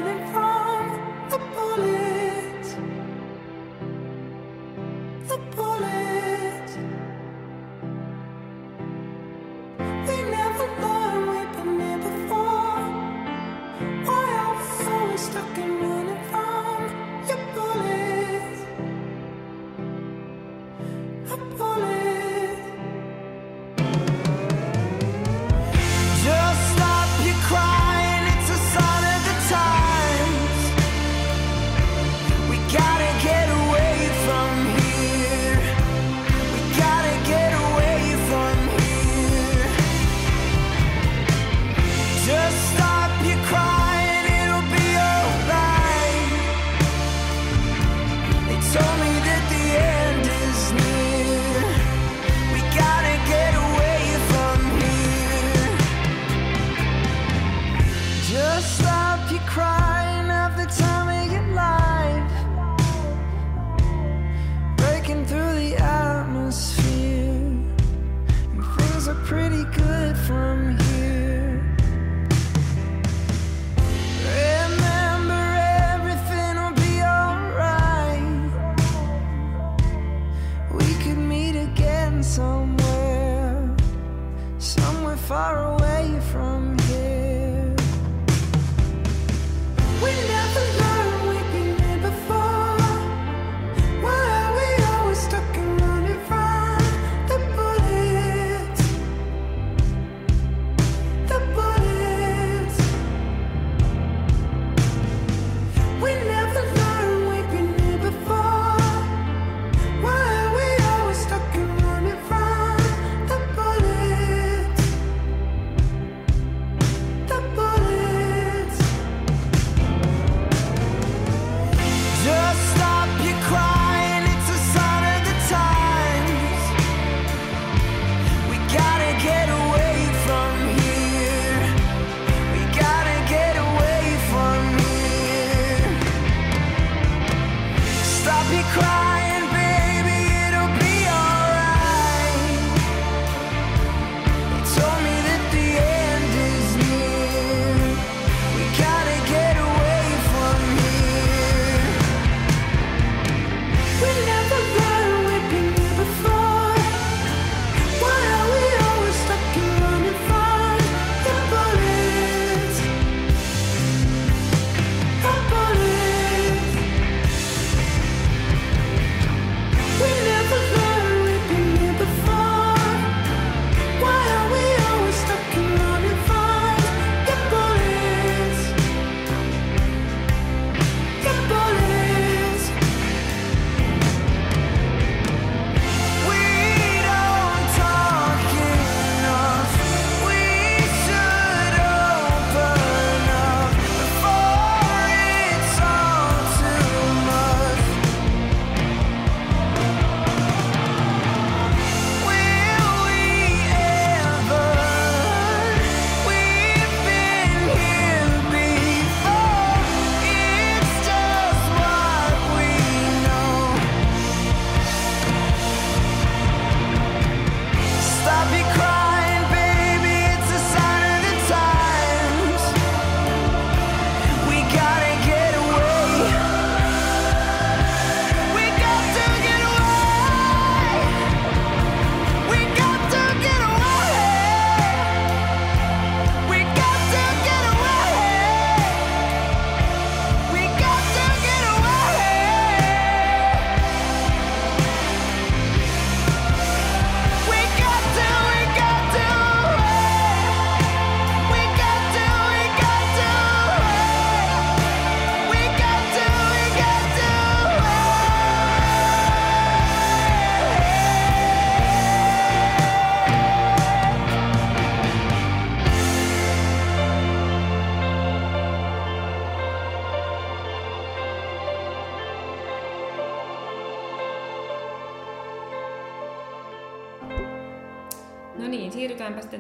Far away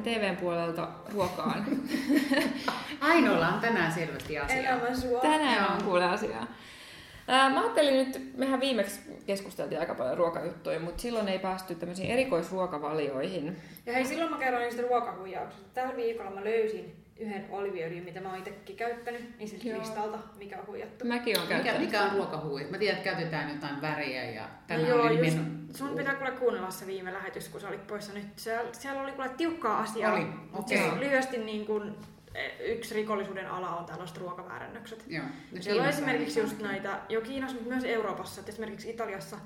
TVn puolelta ruokaan. *laughs* Ainoalla on tänään selvästi asiaa. Elämä suo. Tänään on kuule asiaa. Mä ajattelin nyt, mehän viimeksi keskusteltiin aika paljon ruokajuttuja, mutta silloin ei päästy tämmöisiin erikoisruokavalioihin. Ja hei, silloin mä kerroin niistä ruokahuijauksista. Tällä viikolla mä löysin yhden oliviöljyn, mitä mä oon itsekin käyttänyt, niin siltä Joo. listalta, mikä on huijattu. Mäkin Mikä, käyttänyt. mikä on ruokahuuja? Mä tiedän, että käytetään jotain väriä ja No tänään joo, oli just, sun pitää kuule kuunnella se viime lähetys, kun sä olit poissa nyt. Siellä, siellä oli kuule tiukkaa asiaa. Oli, okei. siis lyhyesti niin kun, yksi rikollisuuden ala on tällaiset ruokaväärännökset. Joo. No Siellä on esimerkiksi just näitä, jo Kiinassa, mutta myös Euroopassa, että esimerkiksi Italiassa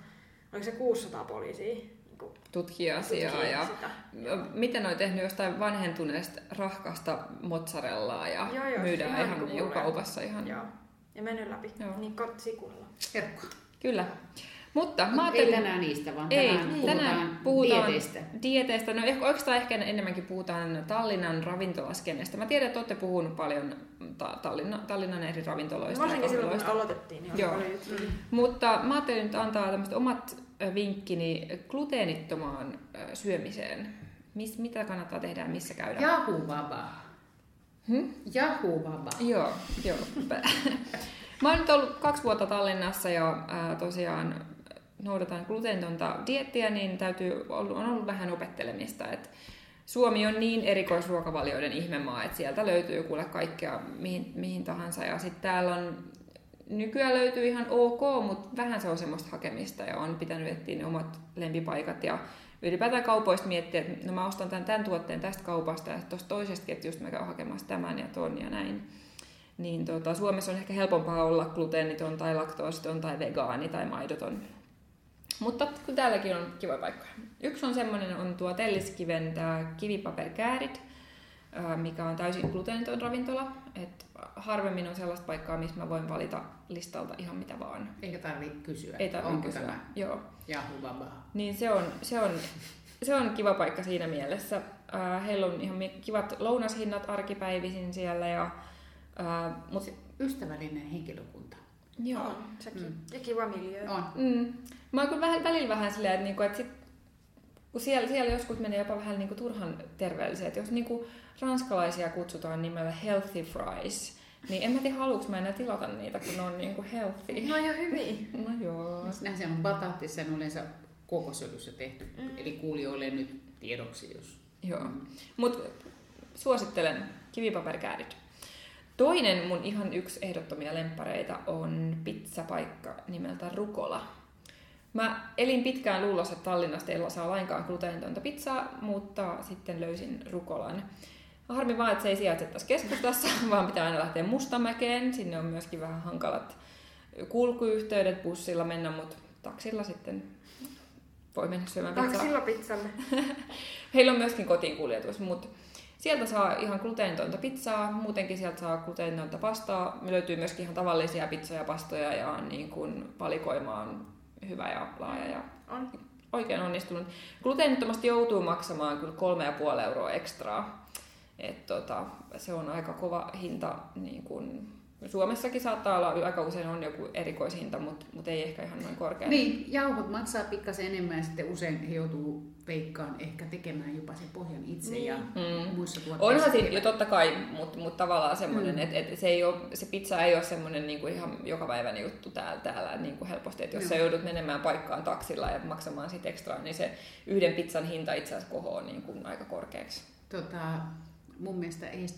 oliko se 600 poliisia niin kuin Tutkii asiaa tutkii ja sitä. miten on tehnyt jostain vanhentuneesta rahkasta mozzarellaa ja Joo, joo, myydään ihan ihan niinku niin pulleja. kaupassa ihan. Joo. Ja mennyt läpi. Joo. Niin katsi kuunnella. Herkkua. Kyllä. Mutta mä Ei tänään niistä, vaan Ei, tänään puhutaan, tänään puhutaan dieteistä. dieteistä. No ehkä, oikeastaan ehkä enemmänkin puhutaan Tallinnan ravintolaskennestä. Mä tiedän, että olette puhunut paljon ta- Tallinna, Tallinnan eri ravintoloista. Varsinkin silloin, kun me aloitettiin, niin Joo. paljon juttuja. Mutta mä ajattelin nyt antaa tämmöiset omat vinkkini gluteenittomaan syömiseen. Mis, mitä kannattaa tehdä ja missä käydä? Jahuvaba. Hmm? Jahuvaba. Joo, joo. *laughs* Mä oon nyt ollut kaksi vuotta Tallinnassa ja ää, tosiaan noudatan gluteenitonta diettiä, niin täytyy, on ollut vähän opettelemista. Et Suomi on niin erikoisruokavalioiden ihmemaa, että sieltä löytyy kuule kaikkea mihin, mihin tahansa. Ja sitten täällä on, nykyään löytyy ihan ok, mutta vähän se on semmoista hakemista ja on pitänyt etsiä ne omat lempipaikat. Ja ylipäätään kaupoista miettiä, että no mä ostan tämän, tämän tuotteen tästä kaupasta ja tuosta toisesta ketjusta mä käyn hakemassa tämän ja ton ja näin. Niin tota, Suomessa on ehkä helpompaa olla gluteeniton tai laktoositon tai vegaani tai maidoton. Mutta kyllä täälläkin on kiva paikka. Yksi on semmoinen, on tuo Telliskiven tämä kivipaperkäärit, ää, mikä on täysin gluteeniton ravintola. Et harvemmin on sellaista paikkaa, missä mä voin valita listalta ihan mitä vaan. Eikä tarvitse kysyä, Ei tarvitse onko kysyä. tämä Joo. jahuvaba. Niin se on, se on, se on kiva paikka siinä mielessä. Heillä on ihan kivat lounashinnat arkipäivisin siellä. Ja, ää, mut, Ystävällinen henkilökunta. Joo. On, sekin. Mm. Ja kiva miljö. On. Mm. Mä oon kyllä vähän, välillä vähän silleen, että, niinku, että sit, kun siellä, siellä joskus menee jopa vähän niinku turhan terveelliseen. Että jos niinku ranskalaisia kutsutaan nimellä healthy fries, niin en mä tiedä, haluuks mä enää tilata niitä, kun ne on niinku healthy. No ja hyvin. *laughs* No joo. Sinähän se on bataattissa on yleensä kokosöljyssä tehty. Mm. Eli kuulijoille nyt tiedoksi, jos... Joo. Mut suosittelen kivipaperikäärit. Toinen mun ihan yksi ehdottomia lemppareita on pizzapaikka nimeltä Rukola. Mä elin pitkään luulossa, että Tallinnasta ei saa lainkaan gluteenitonta pizzaa, mutta sitten löysin Rukolan. Harmi vaan, että se ei sijaitse tässä keskustassa, *laughs* vaan pitää aina lähteä Mustamäkeen. Sinne on myöskin vähän hankalat kulkuyhteydet bussilla mennä, mutta taksilla sitten voi mennä syömään pizzaa. Taksilla pizzalle. *laughs* Heillä on myöskin kotiin kuljetus, mutta sieltä saa ihan gluteenitonta pizzaa, muutenkin sieltä saa gluteenitonta pastaa. Me löytyy myöskin ihan tavallisia pizzoja ja pastoja ja niin kuin valikoima on hyvä ja laaja ja On. oikein onnistunut. Gluteenittomasti joutuu maksamaan kyllä kolme ja puoli euroa ekstraa. Et tota, se on aika kova hinta. Niin kun Suomessakin saattaa olla, aika usein on joku erikoishinta, mutta mut ei ehkä ihan noin korkea. Niin, jauhot maksaa pikkasen enemmän ja sitten usein he joutuu veikkaan ehkä tekemään jopa sen pohjan itse Niin. ja Mm. muissa tuotteissa. Onhan siinä jo totta kai, mutta mut tavallaan semmoinen, Mm. mm. että et se, ei ole, se pizza ei ole semmoinen niinku ihan jokapäiväinen juttu täällä, täällä niinku helposti. Että jos Joo. sä joudut menemään paikkaan taksilla ja maksamaan sit ekstraa, niin se yhden pizzan hinta itse asiassa kohoaa niinku aika korkeaksi. Tota, mun mielestä Eest,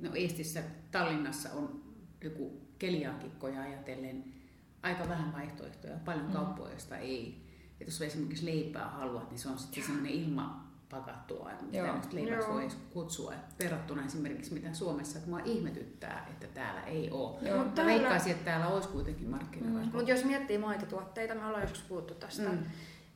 no Eestissä, Tallinnassa on joku keliaakikkoja ajatellen aika vähän vaihtoehtoja, paljon Mm. kauppoja, joista ei. Et jos esimerkiksi leipää haluat, niin se on sitten semmoinen ilmapakattua, mitä Joo. nyt leiväksi Joo. voi edes kutsua. Et verrattuna esimerkiksi mitä Suomessa, että mua ihmetyttää, että täällä ei ole. Joo. Mut Mä täällä- veikkaisin, että täällä olisi kuitenkin markkinoilla. Mm. Mutta jos miettii maitotuotteita, me ollaan joskus puhuttu tästä, mm.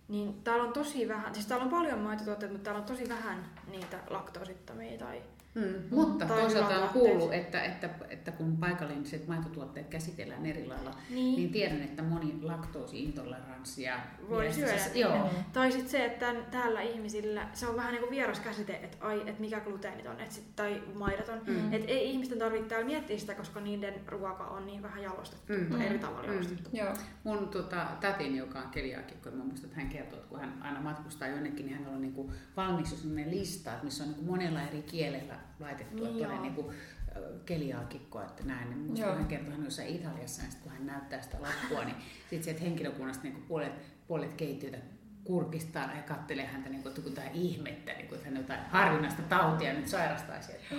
niin täällä on tosi vähän, siis täällä on paljon maitotuotteita, mutta täällä on tosi vähän niitä laktoosittomia tai Mm, mutta Tai toisaalta on kuullut, että, että, että kun paikalliset maitotuotteet käsitellään eri lailla, Niin. niin, niin tiedän, että moni laktoosiintoleranssi ja Voi syödä. siis- Joo. Tai sitten se, että tän, täällä ihmisillä se on vähän niin kuin vieras käsite, että, ai, että mikä gluteenit on, että sit, tai maidoton. Mm. Mm. Että ei ihmisten tarvitse täällä miettiä sitä, koska niiden ruoka on niin vähän jalostettu, Mm. mm. eri tavalla Mm. jalostettu. Joo. Mun tota, tätini, joka on keliaakikko, mä muistan, että hän kertoo, että kun hän aina matkustaa jonnekin, niin hänellä on niinku valmiiksi sellainen lista, että missä on niinku monella eri kielellä laitettu, Niin joo. niinku ö, keliaakikko, että näin. Niin muistan, Joo. hän kertoi, hän jossain Italiassa, ja sit kun hän näyttää sitä lappua, niin sitten sieltä henkilökunnasta niinku puolet, puolet keittiötä kurkistaa ja kattelee häntä niin kuin jotain ihmettä, niin kuin, että hän jotain harvinaista tautia nyt sairastaisi. Että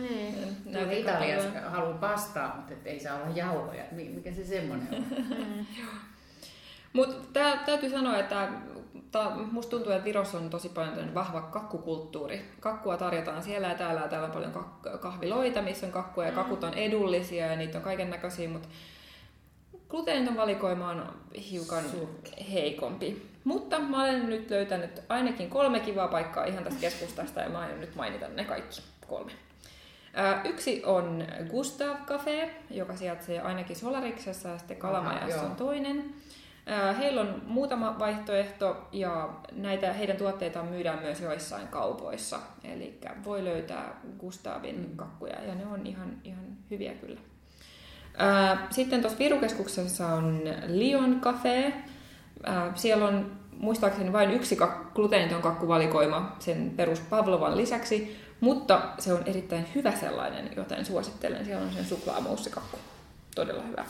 Niin. Näytikö Italiassa haluaa pastaa, mutta et ei saa olla jauhoja. Mi- Mikä se semmoinen on? *laughs* Mutta täytyy sanoa, että tää, musta tuntuu, että Virossa on tosi paljon vahva kakkukulttuuri. Kakkua tarjotaan siellä ja täällä ja täällä on paljon kak- kahviloita, missä on kakkua ja kakut on edullisia ja niitä on kaiken näköisiä, mutta gluteeniton valikoima on hiukan heikompi. Mutta mä olen nyt löytänyt ainakin kolme kivaa paikkaa ihan tästä keskustasta ja mä aion nyt mainita ne kaikki kolme. Yksi on Gustav Cafe, joka sijaitsee ainakin Solariksessa ja sitten Kalamajassa on toinen. Heillä on muutama vaihtoehto ja näitä heidän tuotteitaan myydään myös joissain kaupoissa. Eli voi löytää Gustavin kakkuja ja ne on ihan, ihan hyviä kyllä. Sitten tuossa Virukeskuksessa on Lion Cafe. Siellä on muistaakseni vain yksi gluteeniton kakkuvalikoima sen perus Pavlovan lisäksi, mutta se on erittäin hyvä sellainen, joten suosittelen. Siellä on sen suklaamoussakakku. Todella hyvä.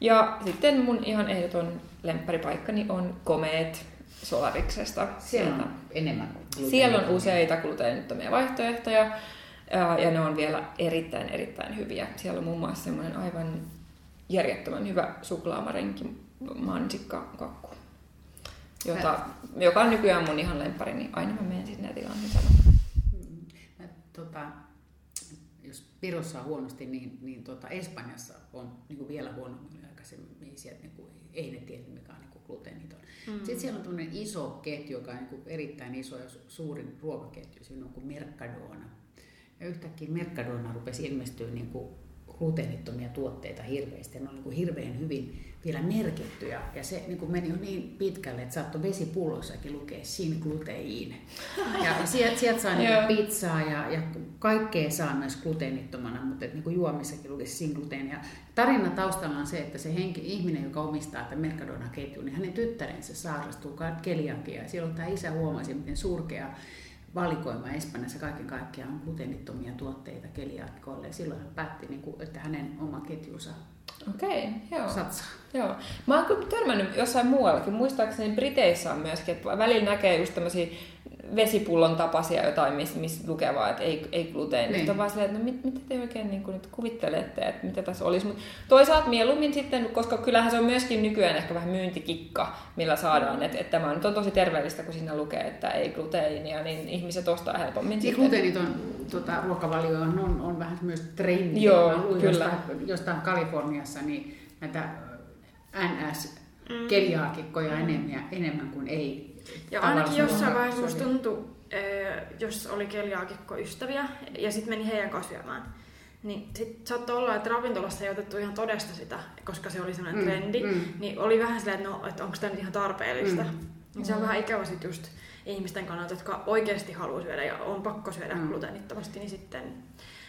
Ja sitten mun ihan ehdoton lempparipaikkani on Komeet Solariksesta. Siellä on enemmän. siellä on useita gluteenittomia vaihtoehtoja ja ne on vielä erittäin erittäin hyviä. Siellä on muun muassa semmoinen aivan järjettömän hyvä suklaamarenki mansikkakakku, jota, joka on nykyään mun ihan lemppari, niin aina mä menen sinne tilaan saman. Mä, tota, jos Virossa on huonosti, niin, niin tota Espanjassa on niin kuin vielä huonommin aikaisemmin. Sieltä, niin kuin, ei ne tiedä, mikä on niin kuin gluteeniton. Mm. Sitten siellä on tämmöinen iso ketju, joka on niin kuin erittäin iso ja su- suurin ruokaketju. Siinä on kuin Mercadona. Ja yhtäkkiä Mercadona rupesi ilmestyä niin kuin gluteenittomia tuotteita hirveästi. Ja ne on niin hirveän hyvin vielä merkittyjä. Ja se niin kuin meni jo niin pitkälle, että saattoi vesipullossakin lukea sin glutein. Ja sieltä, sieltä saa niin pizzaa ja, ja kaikkea saa myös gluteenittomana, mutta et, niin kuin juomissakin lukisi sin glutein. Ja tarina taustalla on se, että se henki, ihminen, joka omistaa tämän Mercadona-ketjun, niin hänen tyttärensä sairastuu ka- keliakiaan. Ja silloin tämä isä huomasi, miten surkea valikoima Espanjassa kaiken kaikkiaan on gluteenittomia tuotteita keliaakikoille. Ja silloin hän päätti, niin kuin, että hänen oma ketjunsa Okei, joo. satsaa. Joo. Mä oon kyllä törmännyt jossain muuallakin. Muistaakseni Briteissä on myöskin, että välillä näkee just tämmöisiä vesipullon tapaisia jotain, missä miss lukee vaan, että ei, ei gluteenista. Niin. On vaan silleen, että no mit, mitä te oikein niin nyt kuvittelette, että mitä tässä olisi. Mutta toisaalta mieluummin sitten, koska kyllähän se on myöskin nykyään ehkä vähän myyntikikka, millä saadaan, että, että tämä nyt on tosi terveellistä, kun siinä lukee, että ei gluteiinia, niin ihmiset ostaa helpommin Niin sitten. gluteeniton tota, ruokavalio on, on, on vähän myös trendi. Joo, kyllä. Jostain, jostain Kaliforniassa niin näitä NS-keliaakikkoja mm. enemmän, enemmän kuin ei. Ja ainakin jossain vaiheessa musta tuntui, eh, jos oli keliaakikko-ystäviä ja sitten meni heidän kanssa syömään, niin sit saattoi olla, että ravintolassa ei otettu ihan todesta sitä, koska se oli sellainen Mm, mm, trendi, mm. mm. niin oli vähän silleen, että, no, että onko tämä nyt ihan tarpeellista. Mm. Mm. Niin se on vähän ikävä sit just ihmisten kannalta, jotka oikeasti haluaa syödä ja on pakko syödä Mm. mm. gluteenittomasti, niin sitten...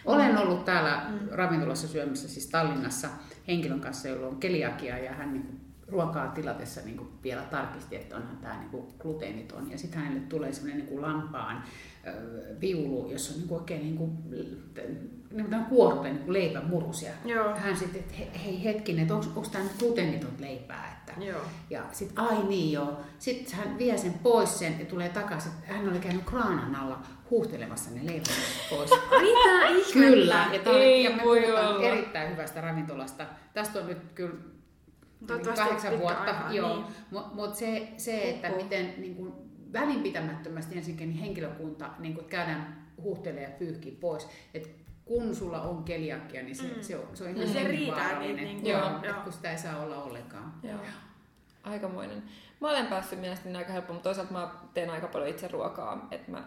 Olen ollut täällä ravintolassa syömässä, siis Tallinnassa, henkilön kanssa, jolla on keliakia ja hän niin kuin ruokaa tilatessa niin kuin vielä tarkisti, että onhan tämä niin kuin gluteeniton. Ja sitten hänelle tulee semmoinen niin kuin lampaan ö, viulu, jossa on niin kuin oikein niin kuin, niin kuin kuorta, niin kuin leipämurusia. Joo. Ja hän sitten, että he- hei hetkinen, että onko tämä nyt gluteeniton leipää? Että, Joo. ja sitten, ai niin joo. Sitten hän vie sen pois sen ja tulee takaisin. Hän oli käynyt kraanan alla huuhtelemassa ne leivät pois. *laughs* Mitä ihmettä? Kyllä, ja, Ei ja me voi puhutaan olla. erittäin hyvästä ravintolasta. Tästä on nyt kyllä kahdeksan vuotta, joo. niin. Mutta mut se, se, että Oho. miten niin kuin välinpitämättömästi ensinnäkin niin henkilökunta niin kuin käydään huuhtelee ja pyyhkii pois. Et kun sulla on keliakia, niin se, Mm. se, on, se on ihan se riittää hengenvaarallinen. niitä niin kuin- joo, joo. et kun sitä ei saa olla ollenkaan. Joo. Aikamoinen. Mä olen päässyt mielestäni aika helppo, mutta toisaalta mä teen aika paljon itse ruokaa. Että mä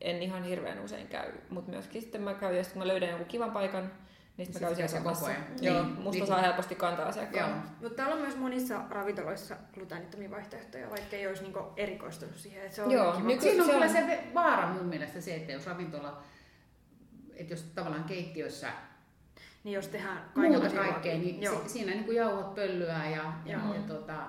en ihan hirveän usein käy, mutta myöskin sitten mä käyn, jos mä löydän jonkun kivan paikan, niin sitten mä käyn koko ajan. Joo, Niin, musta niin. saa helposti kantaa asiakkaan. Joo. Mutta täällä on myös monissa ravintoloissa gluteenittomia vaihtoehtoja, vaikka ei olisi niinku erikoistunut siihen. Että se on Joo, kiva. nyky- Siinä on se kyllä on- se vaara mun mielestä se, että jos ravintola, että jos tavallaan keittiössä Niin jos tehdään muuta kaikkea, niin Joo, si- siinä niin kuin jauhot pöllyää ja, ja, Joo. ja tota,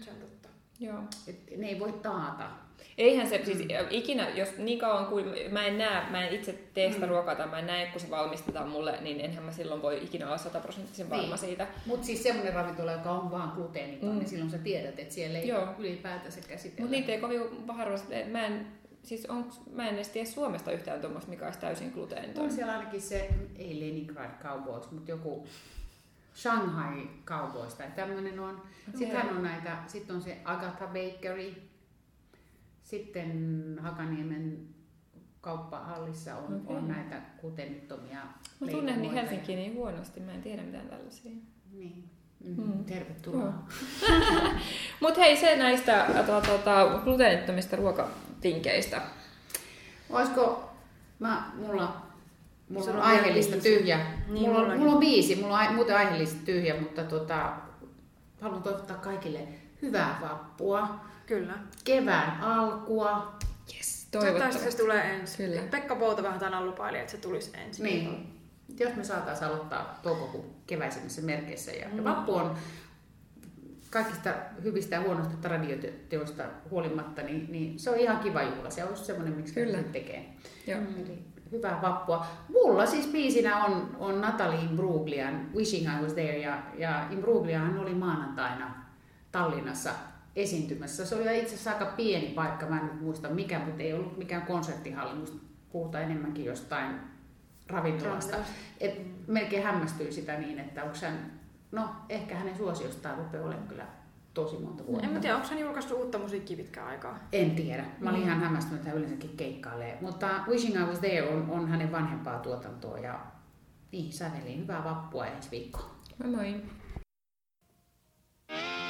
se on totta. Joo. et ne ei voi taata. Eihän se siis ikinä, jos niin kauan kuin mä en näe, mä en itse tee sitä ruokaa tai mä en näe, kun se valmistetaan mulle, niin enhän mä silloin voi ikinä olla sataprosenttisen varma Niin. siitä. Mutta siis semmoinen ravintola, joka on vaan gluteeniton, Mm. niin silloin sä tiedät, että siellä ei Joo. ylipäätänsä käsitellä. Mutta niitä ei kovin harvasti, mä en, siis onks, mä en edes tiedä Suomesta yhtään tuommoista, mikä olisi täysin gluteeniton. On siellä ainakin se, ei Leningrad Cowboys, mutta joku Shanghai Cowboys tai tämmöinen on. Sitten on näitä, sitten on se Agatha Bakery, sitten Hakaniemen kauppahallissa on, Okei. on näitä gluteenittomia Mä tunnen niin. Helsinkiä niin huonosti, mä en tiedä mitään tällaisia. Niin. Mm. Mm. Tervetuloa. *laughs* Mut hei, se näistä tuota, tuota, gluteenittomista ruokatinkeistä. Olisiko, mä, mulla, mulla on on aiheellista biisi. tyhjä. Niin, mulla, on, mullakin. mulla on biisi, mulla on ai- muuten aiheellista tyhjä, mutta tota, haluan toivottaa kaikille hyvää vappua, Kyllä. kevään alkua. Yes, Toivottavasti se tulee ensin. Kyllä. Pekka Pouta vähän tänään lupaili, että se tulisi ensin. Niin. Jos me saataisiin aloittaa toukokuun keväisimmissä merkeissä. Ja, Mm. ja vappu on kaikista hyvistä ja huonoista traditioista huolimatta, niin, niin se on ihan kiva juhla. Se on just semmoinen, miksi Kyllä. Kyllä. tekee. Joo. Eli hyvää vappua. Mulla siis biisinä on, on Natalie Imbruglian Wishing I Was There ja, ja Imbrugliahan oli maanantaina Tallinnassa esiintymässä. Se oli itse asiassa aika pieni paikka, mä en nyt muista mikä, mutta ei ollut mikään konserttihalli, musta puhutaan enemmänkin jostain ravintolasta. Et melkein hämmästyi sitä niin, että onko hän, no ehkä hänen suosiostaan rupeaa olemaan kyllä tosi monta vuotta. En mä tiedä, onko hän julkaissut uutta musiikkia pitkään aikaa. En tiedä. Mä Mm. olin ihan hämmästynyt, että hän yleensäkin keikkailee. Mutta Wishing I Was There on, on hänen vanhempaa tuotantoa ja niin, säveliin hyvää vappua ensi viikkoon. Moi moi. Take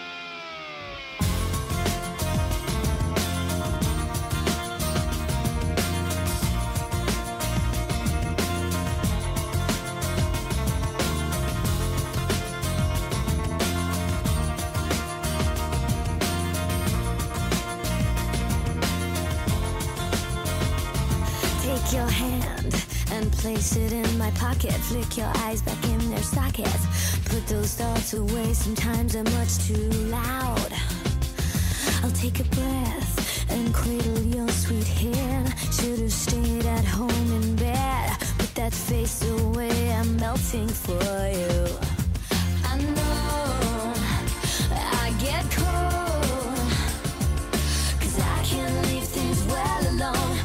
place it in my pocket. Flick your eyes back in their sockets. Put those thoughts away, sometimes they're much too loud. I'll take a breath and cradle your sweet hand. Should have stayed at home in bed. Put that face away, I'm melting for you. I know I get cold. Cause I can't leave things well alone.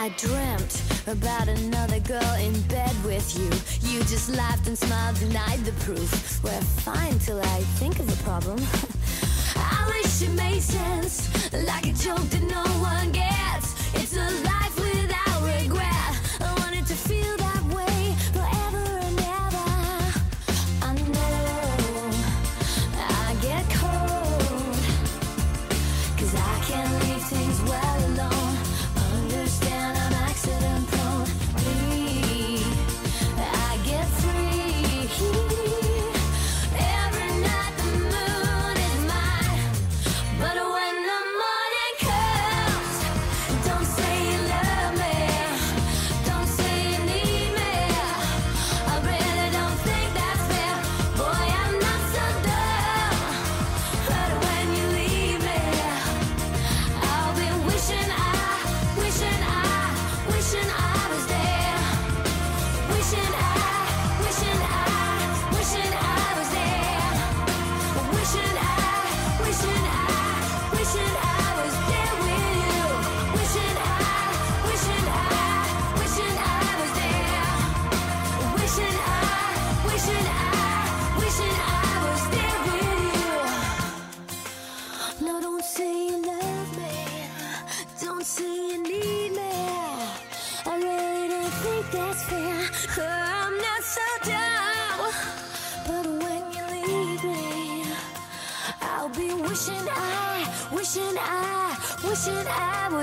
I dreamt about another girl in bed with you. You just laughed and smiled, denied the proof. We're fine till I think of a problem. *laughs* I wish it made sense, like a joke that no one gets.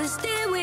stay with